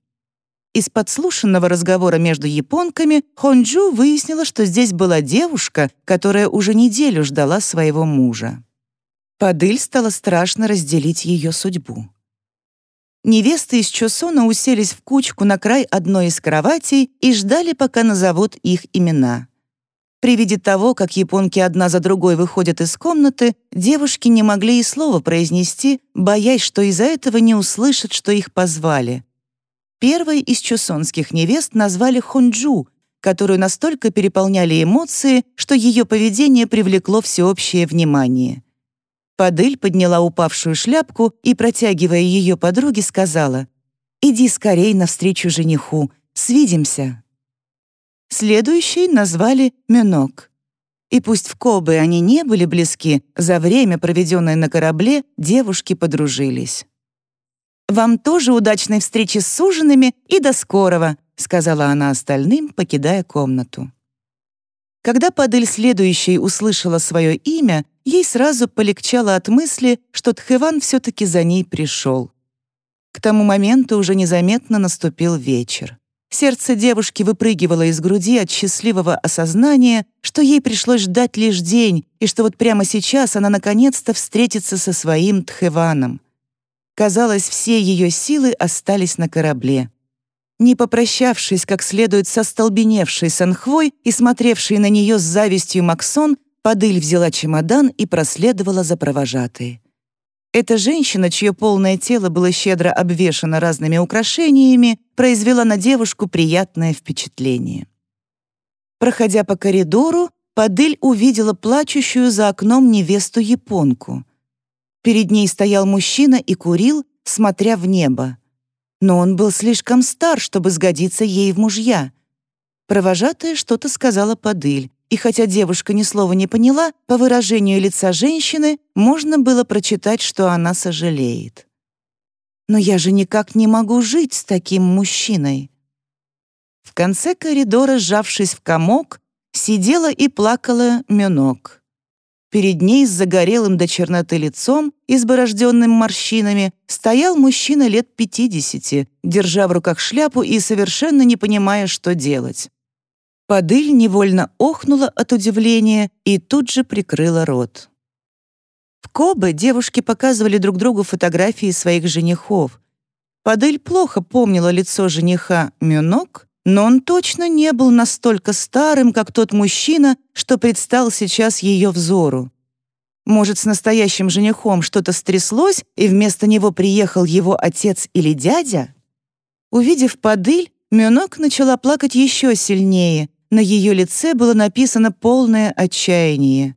Из подслушанного разговора между японками Хонджу выяснила, что здесь была девушка, которая уже неделю ждала своего мужа. Падыль стало страшно разделить ее судьбу. Невесты из Чосона уселись в кучку на край одной из кроватей и ждали, пока назовут их имена. При виде того, как японки одна за другой выходят из комнаты, девушки не могли и слова произнести, боясь, что из-за этого не услышат, что их позвали. Первой из чусонских невест назвали Хонджу, которую настолько переполняли эмоции, что ее поведение привлекло всеобщее внимание. Падыль подняла упавшую шляпку и, протягивая ее подруге, сказала «Иди скорей навстречу жениху, свидимся». Следующий назвали Мюнок. И пусть в Кобе они не были близки, за время, проведенное на корабле, девушки подружились. «Вам тоже удачной встречи с суженными и до скорого», сказала она остальным, покидая комнату. Когда Падель следующей услышала свое имя, ей сразу полегчало от мысли, что Тхеван все-таки за ней пришел. К тому моменту уже незаметно наступил вечер. Сердце девушки выпрыгивало из груди от счастливого осознания, что ей пришлось ждать лишь день, и что вот прямо сейчас она наконец-то встретится со своим Тхеваном. Казалось, все ее силы остались на корабле. Не попрощавшись как следует со столбеневшей Санхвой и смотревшей на нее с завистью Максон, Падыль взяла чемодан и проследовала за провожатой. Эта женщина, чье полное тело было щедро обвешано разными украшениями, произвела на девушку приятное впечатление. Проходя по коридору, Падыль увидела плачущую за окном невесту-японку. Перед ней стоял мужчина и курил, смотря в небо. Но он был слишком стар, чтобы сгодиться ей в мужья. Провожатая что-то сказала Падыль, и хотя девушка ни слова не поняла, по выражению лица женщины можно было прочитать, что она сожалеет. «Но я же никак не могу жить с таким мужчиной». В конце коридора, сжавшись в комок, сидела и плакала Мюнок. Перед ней с загорелым до черноты лицом, изборожденным морщинами, стоял мужчина лет пятидесяти, держа в руках шляпу и совершенно не понимая, что делать. Падыль невольно охнула от удивления и тут же прикрыла рот. В Кобе девушки показывали друг другу фотографии своих женихов. Падыль плохо помнила лицо жениха Мюнок, но он точно не был настолько старым, как тот мужчина, что предстал сейчас ее взору. Может, с настоящим женихом что-то стряслось, и вместо него приехал его отец или дядя? Увидев Падыль, Мюнок начала плакать еще сильнее, на ее лице было написано полное отчаяние.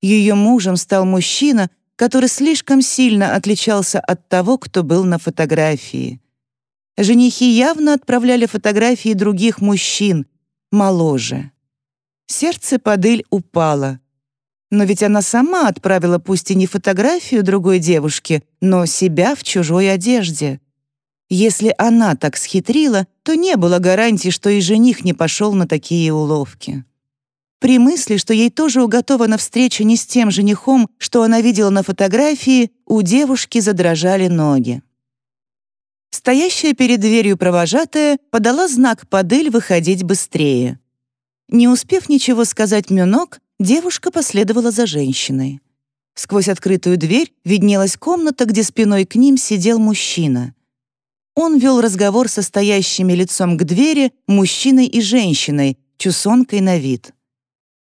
Ее мужем стал мужчина, который слишком сильно отличался от того, кто был на фотографии. Женихи явно отправляли фотографии других мужчин, моложе. Сердце Падыль упало. Но ведь она сама отправила пусть и не фотографию другой девушки, но себя в чужой одежде. Если она так схитрила, то не было гарантии, что и жених не пошел на такие уловки. При мысли, что ей тоже уготована встреча не с тем женихом, что она видела на фотографии, у девушки задрожали ноги. Стоящая перед дверью провожатая подала знак Падель выходить быстрее. Не успев ничего сказать Мюнок, девушка последовала за женщиной. Сквозь открытую дверь виднелась комната, где спиной к ним сидел мужчина. Он вел разговор со стоящими лицом к двери мужчиной и женщиной, чусонкой на вид.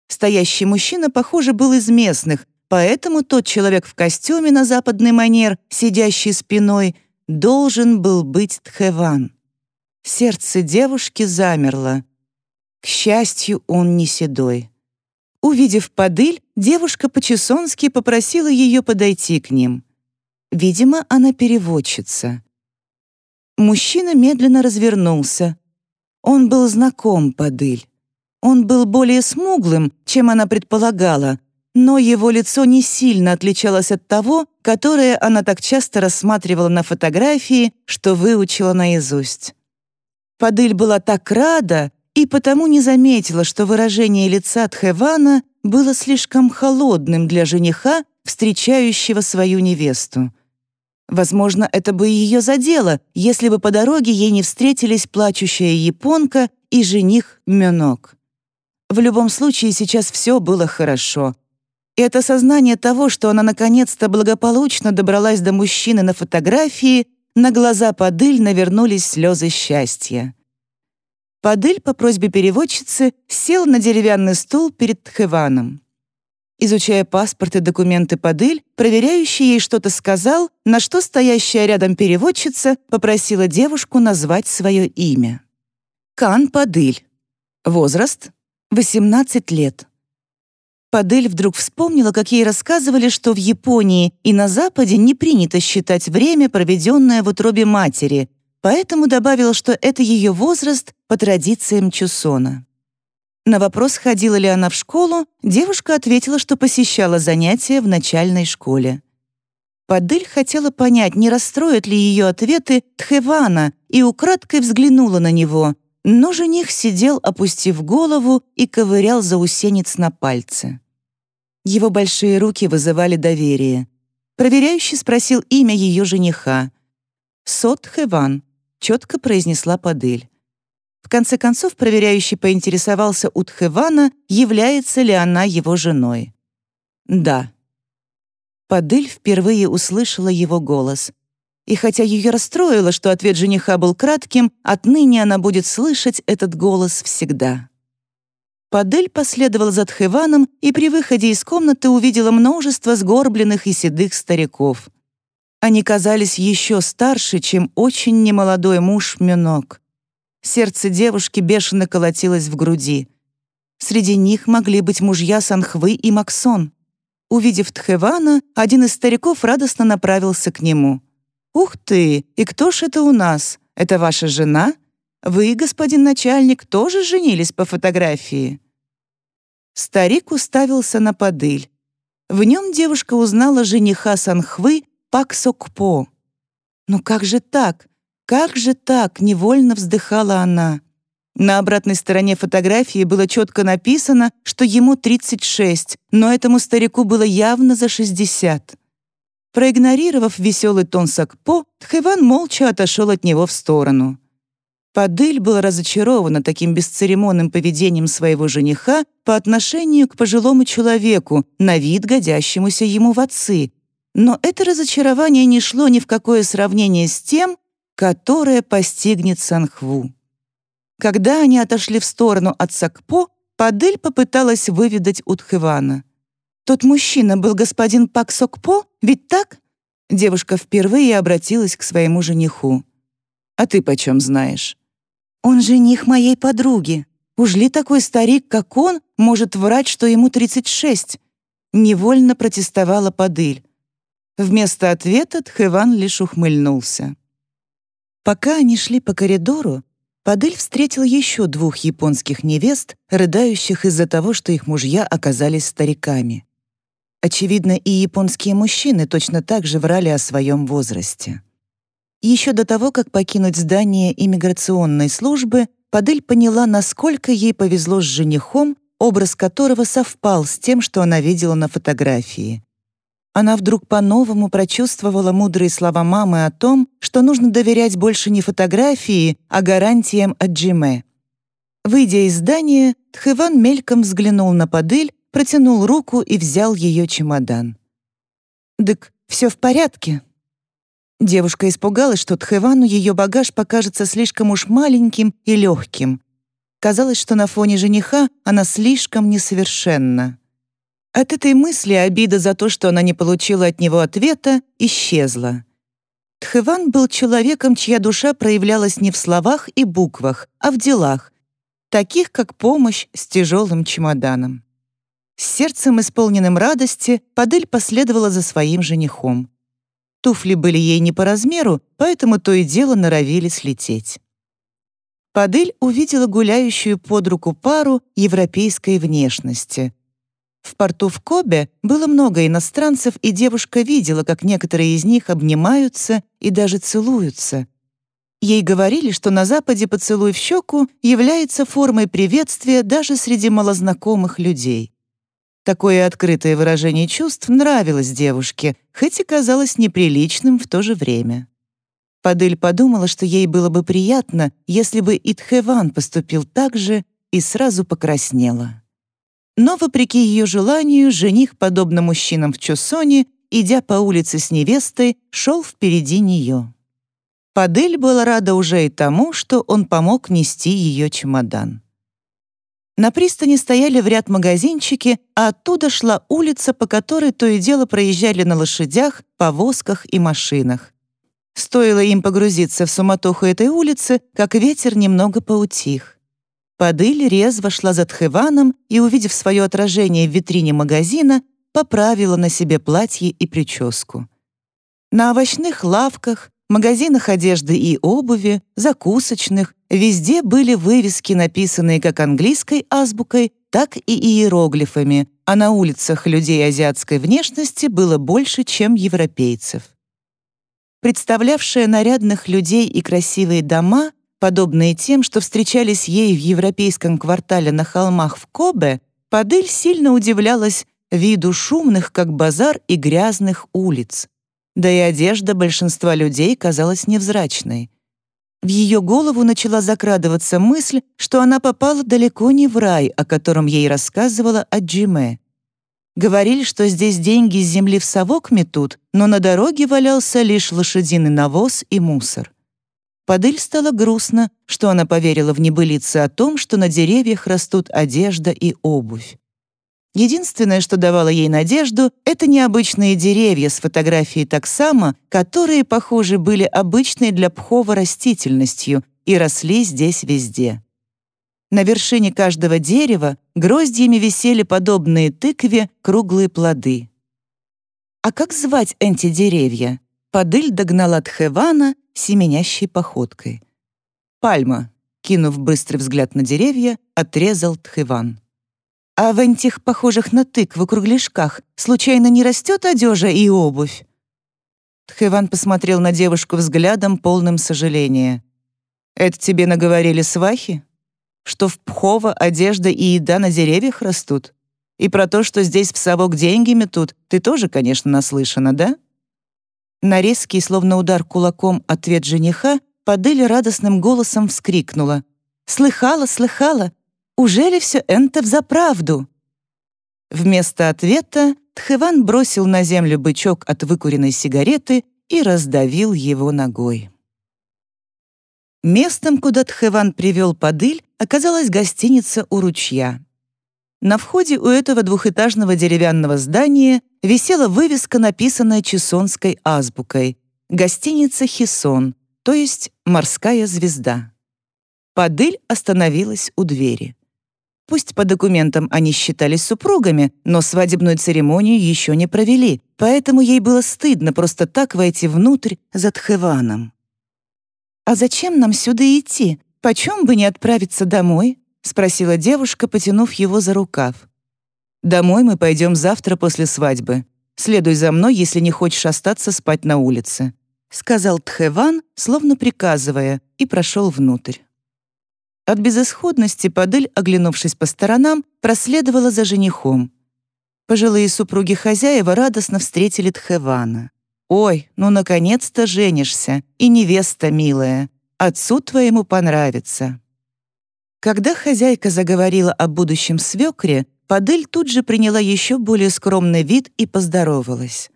Стоящий мужчина, похоже, был из местных, поэтому тот человек в костюме на западный манер, сидящий спиной, должен был быть Тхеван. Сердце девушки замерло. К счастью, он не седой. Увидев подыль, девушка по-чесонски попросила ее подойти к ним. Видимо, она переводчица. Мужчина медленно развернулся. Он был знаком Падыль. Он был более смуглым, чем она предполагала, но его лицо не сильно отличалось от того, которое она так часто рассматривала на фотографии, что выучила наизусть. Падыль была так рада и потому не заметила, что выражение лица Тхевана было слишком холодным для жениха, встречающего свою невесту. Возможно, это бы ее задело, если бы по дороге ей не встретились плачущая японка и жених Мёнок. В любом случае, сейчас все было хорошо. И это сознание того, что она наконец-то благополучно добралась до мужчины на фотографии, на глаза Падыль навернулись слезы счастья. Падыль по просьбе переводчицы сел на деревянный стул перед Тхеваном. Изучая паспорт и документы Падыль, проверяющий ей что-то сказал, на что стоящая рядом переводчица попросила девушку назвать свое имя. Кан Падыль. Возраст — 18 лет. Падыль вдруг вспомнила, как ей рассказывали, что в Японии и на Западе не принято считать время, проведенное в утробе матери, поэтому добавила, что это ее возраст по традициям Чусона. На вопрос, ходила ли она в школу, девушка ответила, что посещала занятия в начальной школе. Падыль хотела понять, не расстроят ли ее ответы Тхевана, и украдкой взглянула на него, но жених сидел, опустив голову, и ковырял заусенец на пальце. Его большие руки вызывали доверие. Проверяющий спросил имя ее жениха. «Сот Хеван», — четко произнесла Падыль. В конце концов, проверяющий поинтересовался у Тхевана, является ли она его женой. «Да». Падыль впервые услышала его голос. И хотя ее расстроило, что ответ жениха был кратким, отныне она будет слышать этот голос всегда. Падель последовала за Тхеваном и при выходе из комнаты увидела множество сгорбленных и седых стариков. Они казались еще старше, чем очень немолодой муж Мюнок. Сердце девушки бешено колотилось в груди. Среди них могли быть мужья Санхвы и Максон. Увидев Тхевана, один из стариков радостно направился к нему. «Ух ты! И кто ж это у нас? Это ваша жена? Вы, господин начальник, тоже женились по фотографии?» Старик уставился на подыль. В нем девушка узнала жениха Санхвы Пак Сокпо. «Ну как же так? Как же так?» — невольно вздыхала она. На обратной стороне фотографии было четко написано, что ему 36, но этому старику было явно за 60. Проигнорировав веселый тон Сакпо, Тхэван молча отошел от него в сторону. Падыль была разочарована таким бесцеремонным поведением своего жениха по отношению к пожилому человеку, на вид годящемуся ему в отцы. Но это разочарование не шло ни в какое сравнение с тем, которое постигнет Санхву. Когда они отошли в сторону от Сакпо, Падель попыталась выведать у Тхывана. «Тот мужчина был господин Пак Сокпо, ведь так?» Девушка впервые обратилась к своему жениху. «А ты почем знаешь?» «Он жених моей подруги. Уж ли такой старик, как он, может врать, что ему 36?» Невольно протестовала Падыль. Вместо ответа Тхэван лишь ухмыльнулся. Пока они шли по коридору, Падель встретил еще двух японских невест, рыдающих из-за того, что их мужья оказались стариками. Очевидно, и японские мужчины точно так же врали о своем возрасте. Еще до того, как покинуть здание иммиграционной службы, Падель поняла, насколько ей повезло с женихом, образ которого совпал с тем, что она видела на фотографии она вдруг по-новому прочувствовала мудрые слова мамы о том, что нужно доверять больше не фотографии, а гарантиям от Джиме. Выйдя из здания, Тхэван мельком взглянул на Падыль, протянул руку и взял ее чемодан. «Дык, все в порядке?» Девушка испугалась, что Тхэвану ее багаж покажется слишком уж маленьким и легким. Казалось, что на фоне жениха она слишком несовершенна. От этой мысли обида за то, что она не получила от него ответа, исчезла. Тхэван был человеком, чья душа проявлялась не в словах и буквах, а в делах, таких как помощь с тяжелым чемоданом. С сердцем, исполненным радости, Падель последовала за своим женихом. Туфли были ей не по размеру, поэтому то и дело норовили слететь. Падель увидела гуляющую под руку пару европейской внешности. В порту в Кобе было много иностранцев, и девушка видела, как некоторые из них обнимаются и даже целуются. Ей говорили, что на Западе поцелуй в щеку является формой приветствия даже среди малознакомых людей. Такое открытое выражение чувств нравилось девушке, хоть и казалось неприличным в то же время. Падыль подумала, что ей было бы приятно, если бы Итхеван поступил так же, и сразу покраснела. Но, вопреки ее желанию, жених, подобно мужчинам в Чусоне, идя по улице с невестой, шел впереди нее. Падель была рада уже и тому, что он помог нести ее чемодан. На пристани стояли в ряд магазинчики, а оттуда шла улица, по которой то и дело проезжали на лошадях, повозках и машинах. Стоило им погрузиться в суматоху этой улицы, как ветер немного поутих. Падыль резво шла за Тхеваном и, увидев свое отражение в витрине магазина, поправила на себе платье и прическу. На овощных лавках, магазинах одежды и обуви, закусочных, везде были вывески, написанные как английской азбукой, так и иероглифами, а на улицах людей азиатской внешности было больше, чем европейцев. Представлявшая нарядных людей и красивые дома, подобные тем, что встречались ей в европейском квартале на холмах в Кобе, Падель сильно удивлялась виду шумных, как базар, и грязных улиц. Да и одежда большинства людей казалась невзрачной. В ее голову начала закрадываться мысль, что она попала далеко не в рай, о котором ей рассказывала Аджиме. Говорили, что здесь деньги с земли в совок метут, но на дороге валялся лишь лошадиный навоз и мусор. Падыль стало грустно, что она поверила в небылицы о том, что на деревьях растут одежда и обувь. Единственное, что давало ей надежду, это необычные деревья с фотографией таксама, которые, похоже, были обычной для Пхова растительностью и росли здесь везде. На вершине каждого дерева гроздьями висели подобные тыкве круглые плоды. А как звать эти деревья? Падыль догнала Тхевана семенящей походкой. «Пальма», — кинув быстрый взгляд на деревья, отрезал Тхеван. «А в этих похожих на тыквы кругляшках случайно не растет одежа и обувь?» Тхеван посмотрел на девушку взглядом, полным сожаления. «Это тебе наговорили свахи?» что в Пхово одежда и еда на деревьях растут. И про то, что здесь в совок деньги метут, ты тоже, конечно, наслышана, да?» На резкий, словно удар кулаком, ответ жениха Падель радостным голосом вскрикнула. «Слыхала, слыхала! Ужели все это взаправду?» Вместо ответа Тхеван бросил на землю бычок от выкуренной сигареты и раздавил его ногой. Местом, куда Тхеван привел Падыль, оказалась гостиница у ручья. На входе у этого двухэтажного деревянного здания висела вывеска, написанная чесонской азбукой «Гостиница Хисон», то есть «Морская звезда». Падыль остановилась у двери. Пусть по документам они считались супругами, но свадебную церемонию еще не провели, поэтому ей было стыдно просто так войти внутрь за Тхеваном. «А зачем нам сюда идти? Почем бы не отправиться домой?» — спросила девушка, потянув его за рукав. «Домой мы пойдем завтра после свадьбы. Следуй за мной, если не хочешь остаться спать на улице», — сказал Тхеван, словно приказывая, и прошел внутрь. От безысходности Падель, оглянувшись по сторонам, проследовала за женихом. Пожилые супруги хозяева радостно встретили Тхевана. «Ой, ну, наконец-то женишься, и невеста милая. Отцу твоему понравится». Когда хозяйка заговорила о будущем свекре, Падель тут же приняла еще более скромный вид и поздоровалась.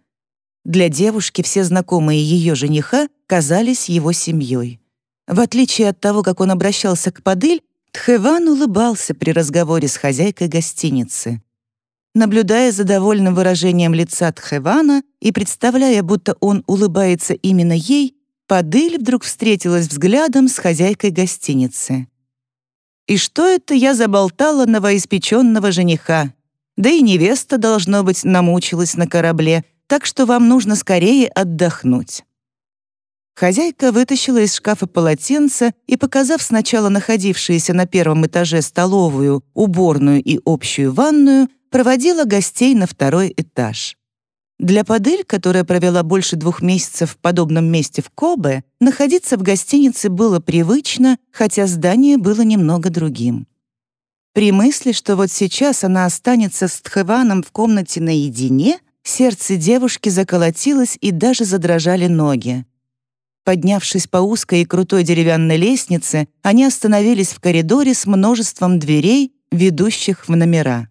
Для девушки все знакомые ее жениха казались его семьей. В отличие от того, как он обращался к Падель, Тхеван улыбался при разговоре с хозяйкой гостиницы. Наблюдая за довольным выражением лица Тхевана и представляя, будто он улыбается именно ей, Падыль вдруг встретилась взглядом с хозяйкой гостиницы. «И что это я заболтала новоиспеченного жениха? Да и невеста, должно быть, намучилась на корабле, так что вам нужно скорее отдохнуть». Хозяйка вытащила из шкафа полотенце и, показав сначала находившиеся на первом этаже столовую, уборную и общую ванную, проводила гостей на второй этаж. Для Падыль, которая провела больше двух месяцев в подобном месте в Кобе, находиться в гостинице было привычно, хотя здание было немного другим. При мысли, что вот сейчас она останется с Тхеваном в комнате наедине, сердце девушки заколотилось и даже задрожали ноги. Поднявшись по узкой и крутой деревянной лестнице, они остановились в коридоре с множеством дверей, ведущих в номера.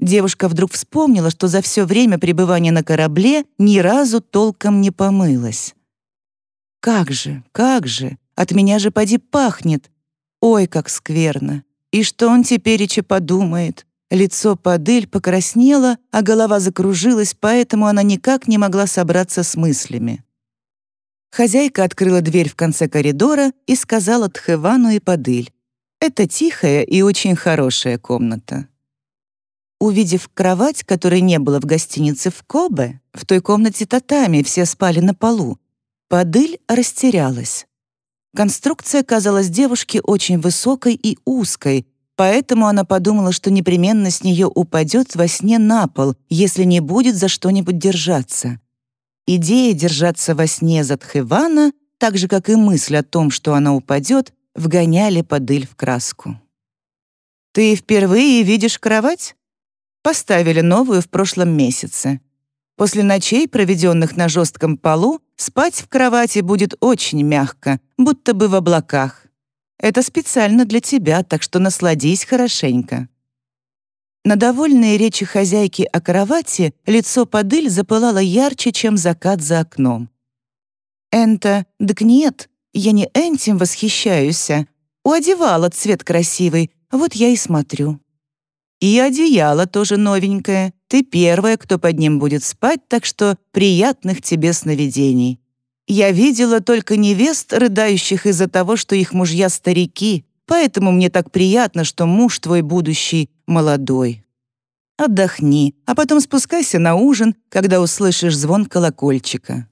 Девушка вдруг вспомнила, что за все время пребывания на корабле ни разу толком не помылась. «Как же, как же! От меня же поди пахнет! Ой, как скверно! И что он теперь и подумает?» Лицо Падель покраснело, а голова закружилась, поэтому она никак не могла собраться с мыслями. Хозяйка открыла дверь в конце коридора и сказала Тхевану и Падыль. «Это тихая и очень хорошая комната». Увидев кровать, которой не было в гостинице в Кобе, в той комнате татами все спали на полу, Падыль растерялась. Конструкция казалась девушке очень высокой и узкой, поэтому она подумала, что непременно с нее упадет во сне на пол, если не будет за что-нибудь держаться. Идея держаться во сне за Тхевана, так же, как и мысль о том, что она упадет, вгоняли Падыль в краску. «Ты впервые видишь кровать?» Поставили новую в прошлом месяце. После ночей, проведенных на жестком полу, спать в кровати будет очень мягко, будто бы в облаках. Это специально для тебя, так что насладись хорошенько. На довольные речи хозяйки о кровати лицо Падыль запылало ярче, чем закат за окном. «Энто, так нет, я не этим восхищаюсь. А у одевала цвет красивый, вот я и смотрю». «И одеяло тоже новенькое. Ты первая, кто под ним будет спать, так что приятных тебе сновидений. Я видела только невест, рыдающих из-за того, что их мужья старики, поэтому мне так приятно, что муж твой будущий молодой. Отдохни, а потом спускайся на ужин, когда услышишь звон колокольчика».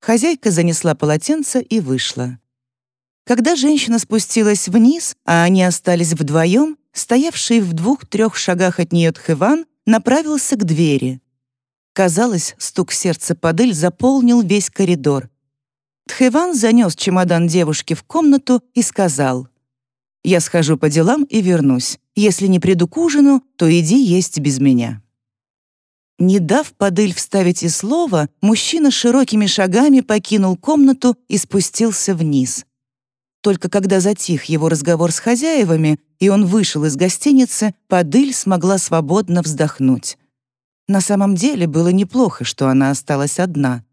Хозяйка занесла полотенце и вышла. Когда женщина спустилась вниз, а они остались вдвоем, стоявший в двух-трех шагах от нее Тхеван направился к двери. Казалось, стук сердца Падыль заполнил весь коридор. Тхеван занес чемодан девушки в комнату и сказал, «Я схожу по делам и вернусь. Если не приду к ужину, то иди есть без меня». Не дав Падыль вставить и слова, мужчина широкими шагами покинул комнату и спустился вниз. Только когда затих его разговор с хозяевами, и он вышел из гостиницы, Падыль смогла свободно вздохнуть. На самом деле было неплохо, что она осталась одна.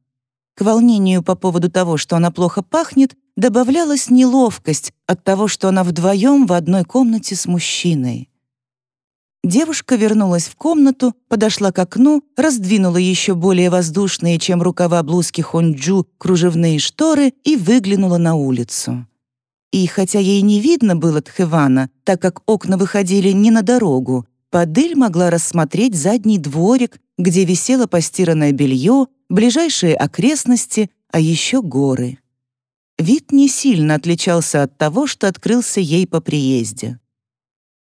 К волнению по поводу того, что она плохо пахнет, добавлялась неловкость от того, что она вдвоем в одной комнате с мужчиной. Девушка вернулась в комнату, подошла к окну, раздвинула еще более воздушные, чем рукава блузки хонджу, кружевные шторы и выглянула на улицу. И хотя ей не видно было Тхевана, так как окна выходили не на дорогу, Падыль могла рассмотреть задний дворик, где висело постиранное белье, ближайшие окрестности, а еще горы. Вид не сильно отличался от того, что открылся ей по приезде.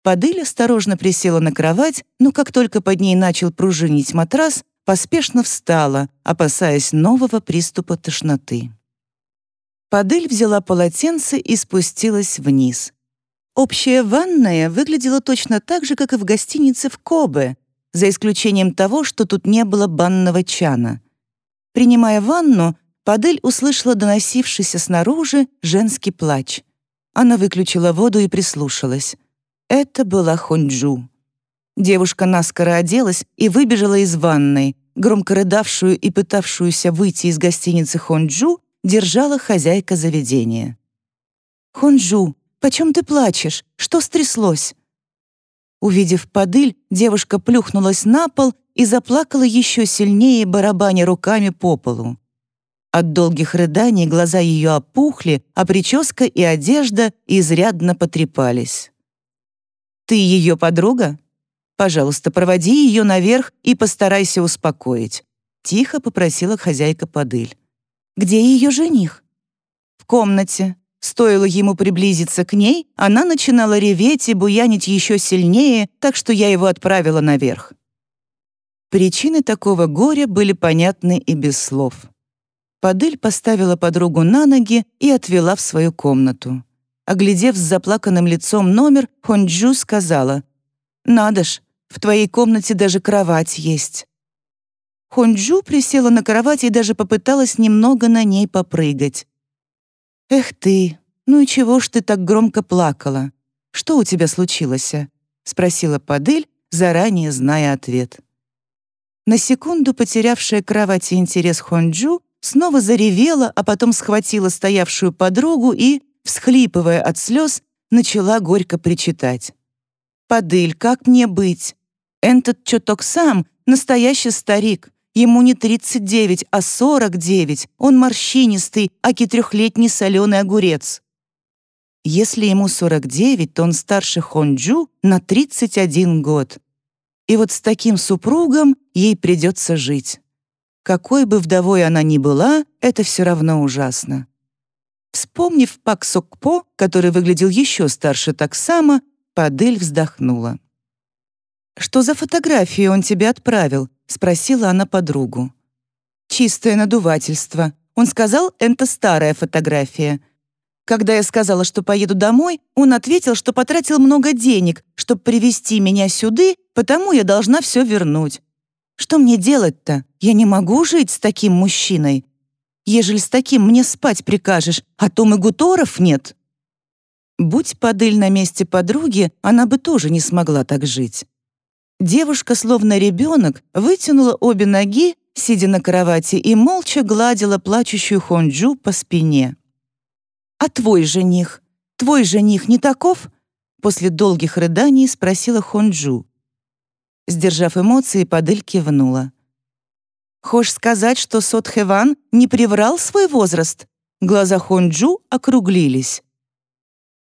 Падыль осторожно присела на кровать, но как только под ней начал пружинить матрас, поспешно встала, опасаясь нового приступа тошноты. Падыль взяла полотенце и спустилась вниз. Общая ванная выглядела точно так же, как и в гостинице в Кобе, за исключением того, что тут не было банного чана. Принимая ванну, Падель услышала доносившийся снаружи женский плач. Она выключила воду и прислушалась. Это была Хонджу. Девушка наскоро оделась и выбежала из ванной. Громко рыдавшую и пытавшуюся выйти из гостиницы Хонджу держала хозяйка заведения. «Хонджу, Почем ты плачешь? Что стряслось?» Увидев подыль, девушка плюхнулась на пол и заплакала еще сильнее, барабаня руками по полу. От долгих рыданий глаза ее опухли, а прическа и одежда изрядно потрепались. «Ты ее подруга? Пожалуйста, проводи ее наверх и постарайся успокоить», — тихо попросила хозяйка подыль. «Где ее жених?» «В комнате. Стоило ему приблизиться к ней, она начинала реветь и буянить еще сильнее, так что я его отправила наверх. Причины такого горя были понятны и без слов. Падыль поставила подругу на ноги и отвела в свою комнату. Оглядев с заплаканным лицом номер, Хонджу сказала, «Надо ж, в твоей комнате даже кровать есть». Хонджу присела на кровать и даже попыталась немного на ней попрыгать. «Эх ты, ну и чего ж ты так громко плакала? Что у тебя случилось?» — спросила Падель, заранее зная ответ. На секунду потерявшая кровати интерес Хонджу снова заревела, а потом схватила стоявшую подругу и, всхлипывая от слез, начала горько причитать. «Падыль, как мне быть? Этот чуток сам настоящий старик. Ему не 39, а 49. Он морщинистый, аки трехлетний соленый огурец. Если ему 49, то он старше Хонджу на 31 год. И вот с таким супругом ей придется жить. Какой бы вдовой она ни была, это все равно ужасно. Вспомнив Пак Сокпо, который выглядел еще старше Таксама, Падель вздохнула. «Что за фотографии он тебе отправил?» — спросила она подругу. «Чистое надувательство. Он сказал, это старая фотография. Когда я сказала, что поеду домой, он ответил, что потратил много денег, чтобы привезти меня сюда, потому я должна все вернуть. Что мне делать-то? Я не могу жить с таким мужчиной. Ежели с таким мне спать прикажешь, а то мы гуторов нет». Будь Падыль на месте подруги, она бы тоже не смогла так жить. Девушка, словно ребенок, вытянула обе ноги, сидя на кровати, и молча гладила плачущую Хонджу по спине. «А твой жених? Твой жених не таков?» После долгих рыданий спросила Хонджу. Сдержав эмоции, Падыль кивнула. «Хошь сказать, что Сотхеван не приврал свой возраст?» Глаза Хонджу округлились.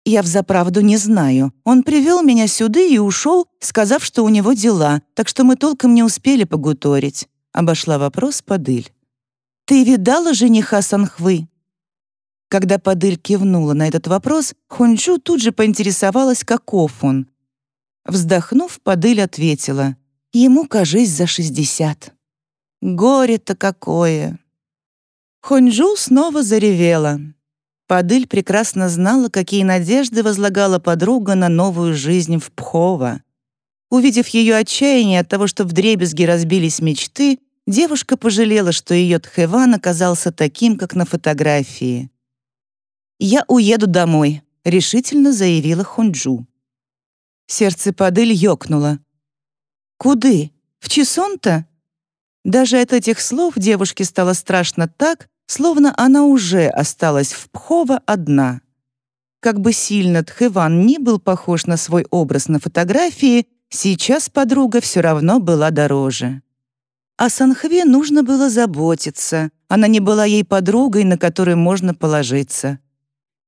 «Я взаправду не знаю. Он привел меня сюда и ушел, сказав, что у него дела, так что мы толком не успели погуторить», — обошла вопрос Падыль. «Ты видала жениха Санхвы?» Когда Падыль кивнула на этот вопрос, Хонджу тут же поинтересовалась, каков он. Вздохнув, Падыль ответила, «Ему, кажись, за шестьдесят». «Горе-то какое!» Хонджу снова заревела. Падыль прекрасно знала, какие надежды возлагала подруга на новую жизнь в Пхово. Увидев ее отчаяние от того, что вдребезги разбились мечты, девушка пожалела, что ее Тхеван оказался таким, как на фотографии. «Я уеду домой», — решительно заявила Хонджу. Сердце Падыль ёкнуло. «Куды? В Чесонта?» Даже от этих слов девушке стало страшно так, словно она уже осталась в Пхово одна. Как бы сильно Тхэван не был похож на свой образ на фотографии, сейчас подруга все равно была дороже. О Санхве нужно было заботиться, она не была ей подругой, на которую можно положиться.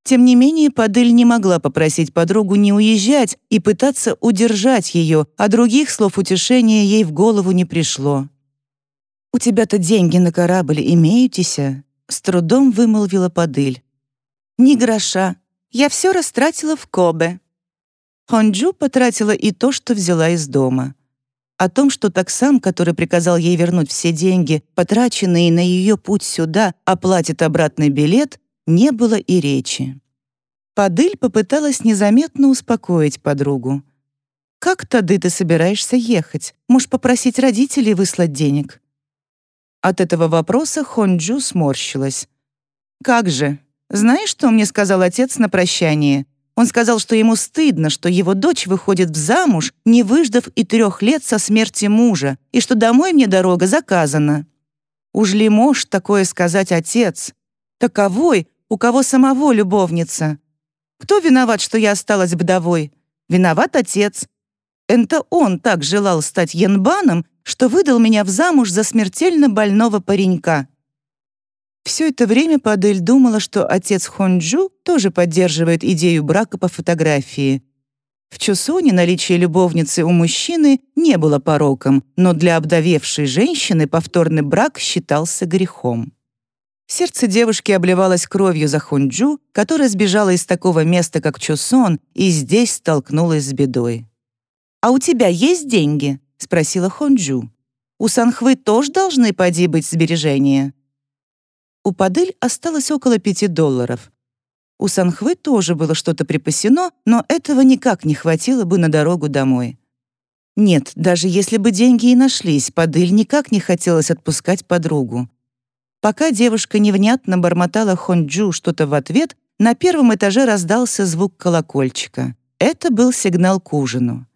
Тем не менее, Падыль не могла попросить подругу не уезжать и пытаться удержать ее, а других слов утешения ей в голову не пришло. «У тебя-то деньги на корабль имеются?» С трудом вымолвила Падыль. «Ни гроша. Я все растратила в Кобе». Хонджу потратила и то, что взяла из дома. О том, что таксам, который приказал ей вернуть все деньги, потраченные на ее путь сюда, оплатит обратный билет, не было и речи. Падыль попыталась незаметно успокоить подругу. «Как тады ты собираешься ехать? Можешь попросить родителей выслать денег?» От этого вопроса Хонджу сморщилась. «Как же? Знаешь, что мне сказал отец на прощание? Он сказал, что ему стыдно, что его дочь выходит в замуж, не выждав и трех лет со смерти мужа, и что домой мне дорога заказана. Уж ли может такое сказать отец? Таковой, у кого самого любовница. Кто виноват, что я осталась вдовой? Виноват отец. Это он так желал стать янбаном, что выдал меня в замуж за смертельно больного паренька. Все это время Падель думала, что отец Хонджу тоже поддерживает идею брака по фотографии. В Чусоне наличие любовницы у мужчины не было пороком, но для обдавевшей женщины повторный брак считался грехом. Сердце девушки обливалось кровью за Хунджу, которая сбежала из такого места, как Чусон, и здесь столкнулась с бедой. «А у тебя есть деньги?» — спросила Хонджу. «У Санхвы тоже должны поди быть сбережения». У Падыль осталось около пяти долларов. У Санхвы тоже было что-то припасено, но этого никак не хватило бы на дорогу домой. Нет, даже если бы деньги и нашлись, Падыль никак не хотелось отпускать подругу. Пока девушка невнятно бормотала Хонджу что-то в ответ, на первом этаже раздался звук колокольчика. Это был сигнал к ужину.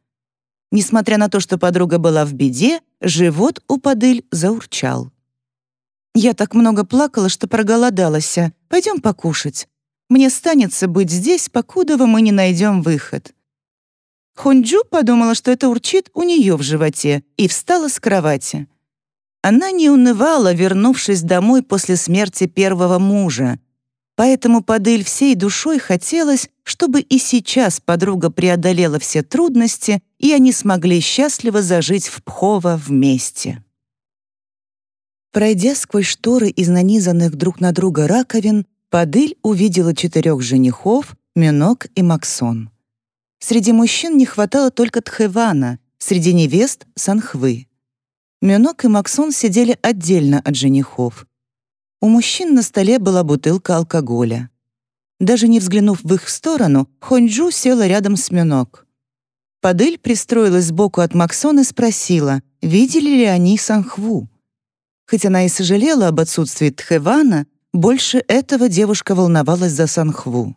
Несмотря на то, что подруга была в беде, живот у Падыль заурчал. «Я так много плакала, что проголодалась. Пойдем покушать. Мне станется быть здесь, покуда мы не найдем выход». Хонджу подумала, что это урчит у нее в животе, и встала с кровати. Она не унывала, вернувшись домой после смерти первого мужа. Поэтому Падыль всей душой хотелось, чтобы и сейчас подруга преодолела все трудности, и они смогли счастливо зажить в Пхово вместе. Пройдя сквозь шторы из нанизанных друг на друга раковин, Падыль увидела четырех женихов, Минок и Максон. Среди мужчин не хватало только Тхевана, среди невест — Санхвы. Мюнок и Максон сидели отдельно от женихов. У мужчин на столе была бутылка алкоголя. Даже не взглянув в их сторону, Хонджу села рядом с Мюнок. Падыль пристроилась сбоку от Максон и спросила, видели ли они Санхву. Хоть она и сожалела об отсутствии Тхевана, больше этого девушка волновалась за Санхву.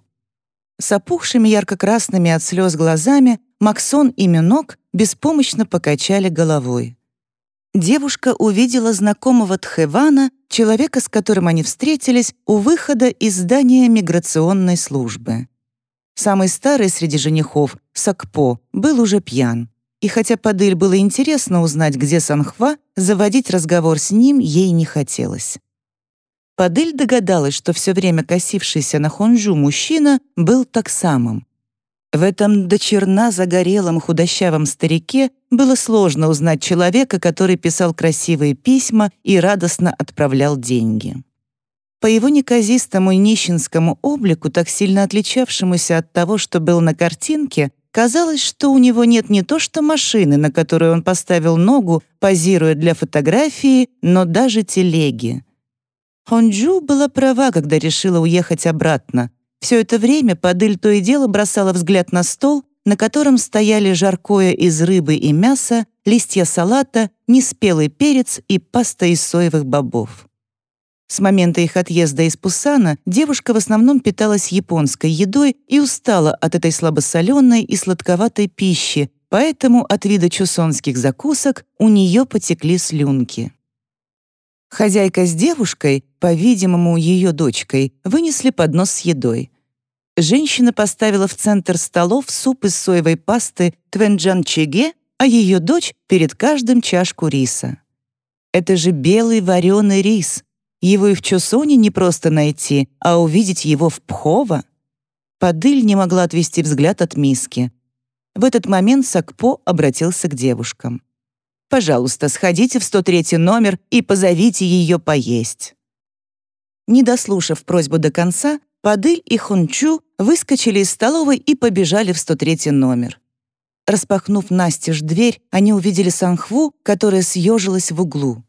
С опухшими ярко-красными от слез глазами Максон и Мюнок беспомощно покачали головой. Девушка увидела знакомого Тхевана, человека, с которым они встретились, у выхода из здания миграционной службы. Самый старый среди женихов, Сакпо, был уже пьян. И хотя Падыль было интересно узнать, где Санхва, заводить разговор с ним ей не хотелось. Падыль догадалась, что все время косившийся на Хонжу мужчина был так самым. В этом дочерна загорелом худощавом старике было сложно узнать человека, который писал красивые письма и радостно отправлял деньги. По его неказистому нищенскому облику, так сильно отличавшемуся от того, что был на картинке, казалось, что у него нет не то что машины, на которую он поставил ногу, позируя для фотографии, но даже телеги. Хонджу была права, когда решила уехать обратно. Все это время Падыль то и дело бросала взгляд на стол, на котором стояли жаркое из рыбы и мяса, листья салата, неспелый перец и паста из соевых бобов. С момента их отъезда из Пусана девушка в основном питалась японской едой и устала от этой слабосоленой и сладковатой пищи, поэтому от вида чусонских закусок у нее потекли слюнки. Хозяйка с девушкой, по-видимому, ее дочкой, вынесли поднос с едой. Женщина поставила в центр столов суп из соевой пасты твенджан-чеге, а ее дочь — перед каждым чашку риса. Это же белый вареный рис. Его и в Чосоне не просто найти, а увидеть его в Пхово. Падыль не могла отвести взгляд от миски. В этот момент Сакпо обратился к девушкам. Пожалуйста, сходите в 103 номер и позовите ее поесть». Не дослушав просьбу до конца, Падыль и Хунчу выскочили из столовой и побежали в 103 номер. Распахнув настежь дверь, они увидели Санхву, которая съежилась в углу.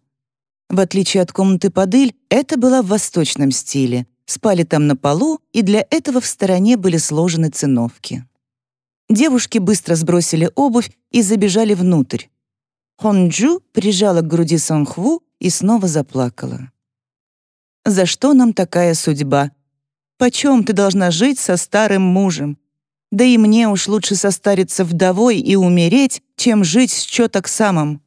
В отличие от комнаты Падыль, это была в восточном стиле. Спали там на полу, и для этого в стороне были сложены циновки. Девушки быстро сбросили обувь и забежали внутрь. Хонджу прижала к груди Сонхву и снова заплакала. «За что нам такая судьба? Почем ты должна жить со старым мужем? Да и мне уж лучше состариться вдовой и умереть, чем жить с чё так самым.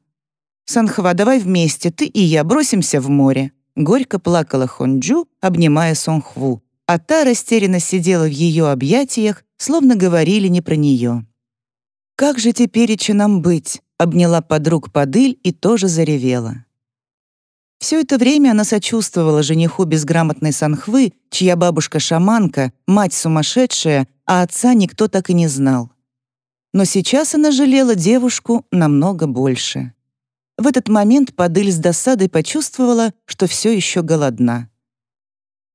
Санхва, давай вместе, ты и я бросимся в море». Горько плакала Хонджу, обнимая Сонхву, а та растерянно сидела в ее объятиях, словно говорили не про нее. «Как же теперь нам быть? обняла подруг Падыль и тоже заревела. Все это время она сочувствовала жениху безграмотной Санхвы, чья бабушка шаманка, мать сумасшедшая, а отца никто так и не знал. Но сейчас она жалела девушку намного больше. В этот момент Падыль с досадой почувствовала, что все еще голодна.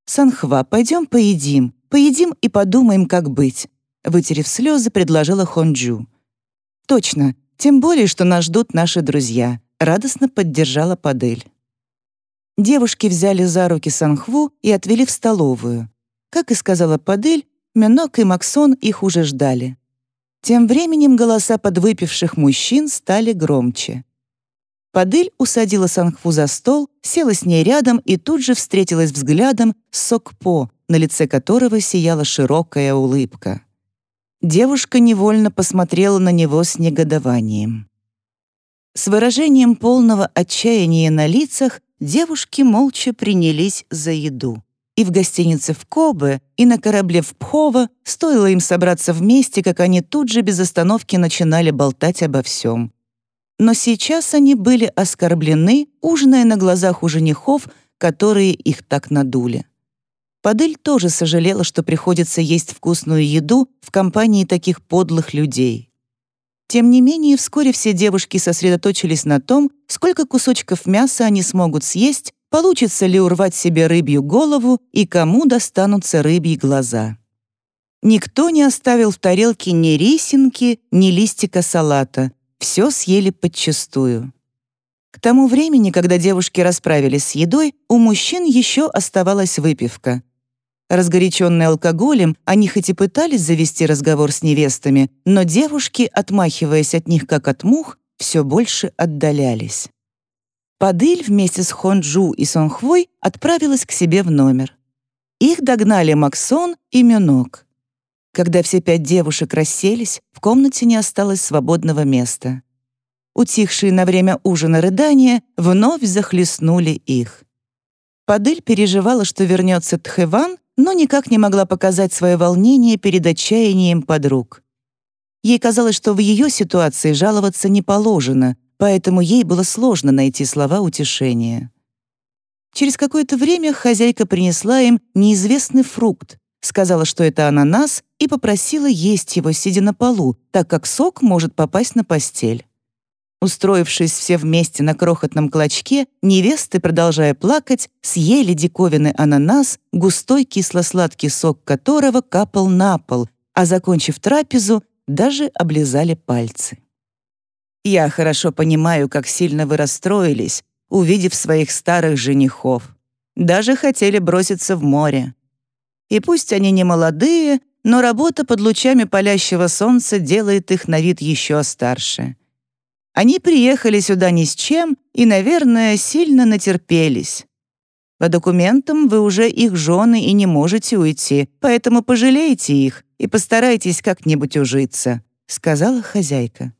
«Санхва, пойдем поедим, поедим и подумаем, как быть», вытерев слезы, предложила Хонджу. «Точно, тем более, что нас ждут наши друзья», — радостно поддержала Падель. Девушки взяли за руки Санхву и отвели в столовую. Как и сказала Падель, Менок и Максон их уже ждали. Тем временем голоса подвыпивших мужчин стали громче. Падыль усадила Санхву за стол, села с ней рядом и тут же встретилась взглядом с Сокпо, на лице которого сияла широкая улыбка. Девушка невольно посмотрела на него с негодованием. С выражением полного отчаяния на лицах девушки молча принялись за еду. И в гостинице в Кобе, и на корабле в Пхово стоило им собраться вместе, как они тут же без остановки начинали болтать обо всем. Но сейчас они были оскорблены, ужиная на глазах у женихов, которые их так надули. Падель тоже сожалела, что приходится есть вкусную еду в компании таких подлых людей. Тем не менее, вскоре все девушки сосредоточились на том, сколько кусочков мяса они смогут съесть, получится ли урвать себе рыбью голову и кому достанутся рыбьи глаза. Никто не оставил в тарелке ни рисинки, ни листика салата. Все съели подчистую. К тому времени, когда девушки расправились с едой, у мужчин еще оставалась выпивка. Разгоряченные алкоголем, они хоть и пытались завести разговор с невестами, но девушки, отмахиваясь от них как от мух, все больше отдалялись. Падыль вместе с Хонджу и Сонхвой отправилась к себе в номер. Их догнали Максон и Мюнок. Когда все пять девушек расселись, в комнате не осталось свободного места. Утихшие на время ужина рыдания вновь захлестнули их. Падыль переживала, что вернется Тхэван, но никак не могла показать свое волнение перед отчаянием подруг. Ей казалось, что в ее ситуации жаловаться не положено, поэтому ей было сложно найти слова утешения. Через какое-то время хозяйка принесла им неизвестный фрукт, сказала, что это ананас, и попросила есть его, сидя на полу, так как сок может попасть на постель. Устроившись все вместе на крохотном клочке, невесты, продолжая плакать, съели диковинный ананас, густой кисло-сладкий сок которого капал на пол, а, закончив трапезу, даже облизали пальцы. «Я хорошо понимаю, как сильно вы расстроились, увидев своих старых женихов. Даже хотели броситься в море. И пусть они не молодые, но работа под лучами палящего солнца делает их на вид еще старше. Они приехали сюда ни с чем и, наверное, сильно натерпелись. По документам вы уже их жены и не можете уйти, поэтому пожалейте их и постарайтесь как-нибудь ужиться», — сказала хозяйка.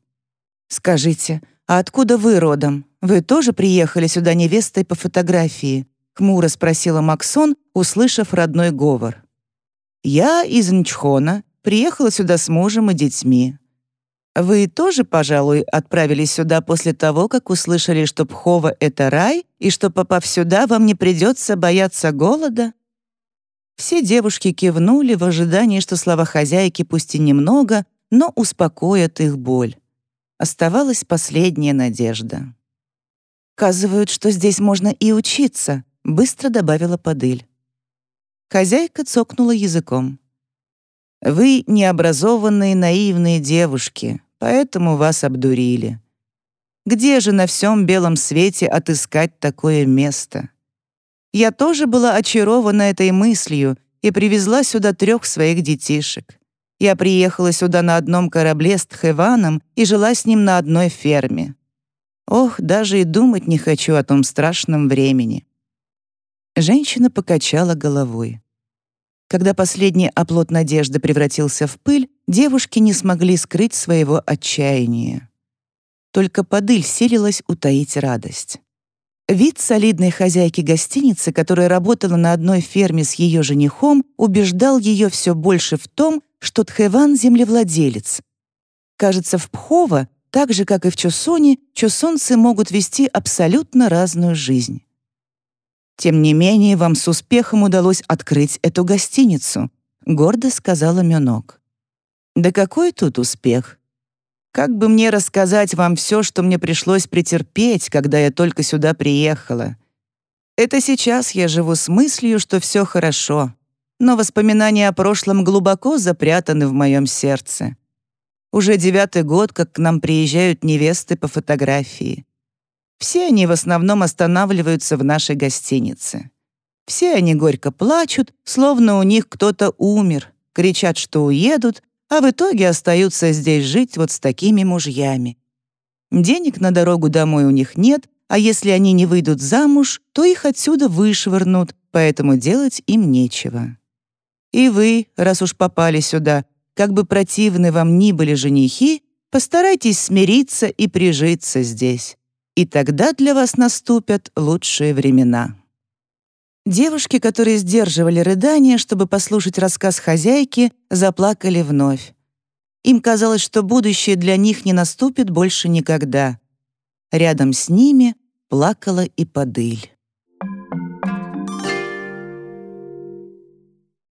«Скажите, а откуда вы родом? Вы тоже приехали сюда невестой по фотографии?» — хмуро спросила Максон, услышав родной говор. «Я из Нчхона, приехала сюда с мужем и детьми. Вы тоже, пожалуй, отправились сюда после того, как услышали, что Пхова — это рай, и что, попав сюда, вам не придется бояться голода?» Все девушки кивнули в ожидании, что слова хозяйки пусть и немного, но успокоят их боль. Оставалась последняя надежда. «Казывают, что здесь можно и учиться», — быстро добавила Падыль. Хозяйка цокнула языком. «Вы необразованные наивные девушки, поэтому вас обдурили. Где же на всем белом свете отыскать такое место? Я тоже была очарована этой мыслью и привезла сюда трех своих детишек. Я приехала сюда на одном корабле с Тхеваном и жила с ним на одной ферме. Ох, даже и думать не хочу о том страшном времени». Женщина покачала головой. Когда последний оплот надежды превратился в пыль, девушки не смогли скрыть своего отчаяния. Только подыль силилась утаить радость. Вид солидной хозяйки гостиницы, которая работала на одной ферме с ее женихом, убеждал ее все больше в том, что Тхэван — землевладелец. Кажется, в Пхово, так же, как и в Чосоне, чосонцы могут вести абсолютно разную жизнь. «Тем не менее, вам с успехом удалось открыть эту гостиницу», — гордо сказала Мюнок. «Да какой тут успех? Как бы мне рассказать вам все, что мне пришлось претерпеть, когда я только сюда приехала? Это сейчас я живу с мыслью, что все хорошо, но воспоминания о прошлом глубоко запрятаны в моем сердце. Уже девятый год, как к нам приезжают невесты по фотографии. Все они в основном останавливаются в нашей гостинице. Все они горько плачут, словно у них кто-то умер, кричат, что уедут, а в итоге остаются здесь жить вот с такими мужьями. Денег на дорогу домой у них нет, а если они не выйдут замуж, то их отсюда вышвырнут, поэтому делать им нечего. И вы, раз уж попали сюда, как бы противны вам ни были женихи, постарайтесь смириться и прижиться здесь. И тогда для вас наступят лучшие времена. Девушки, которые сдерживали рыдания, чтобы послушать рассказ хозяйки, заплакали вновь. Им казалось, что будущее для них не наступит больше никогда. Рядом с ними плакала и подыль.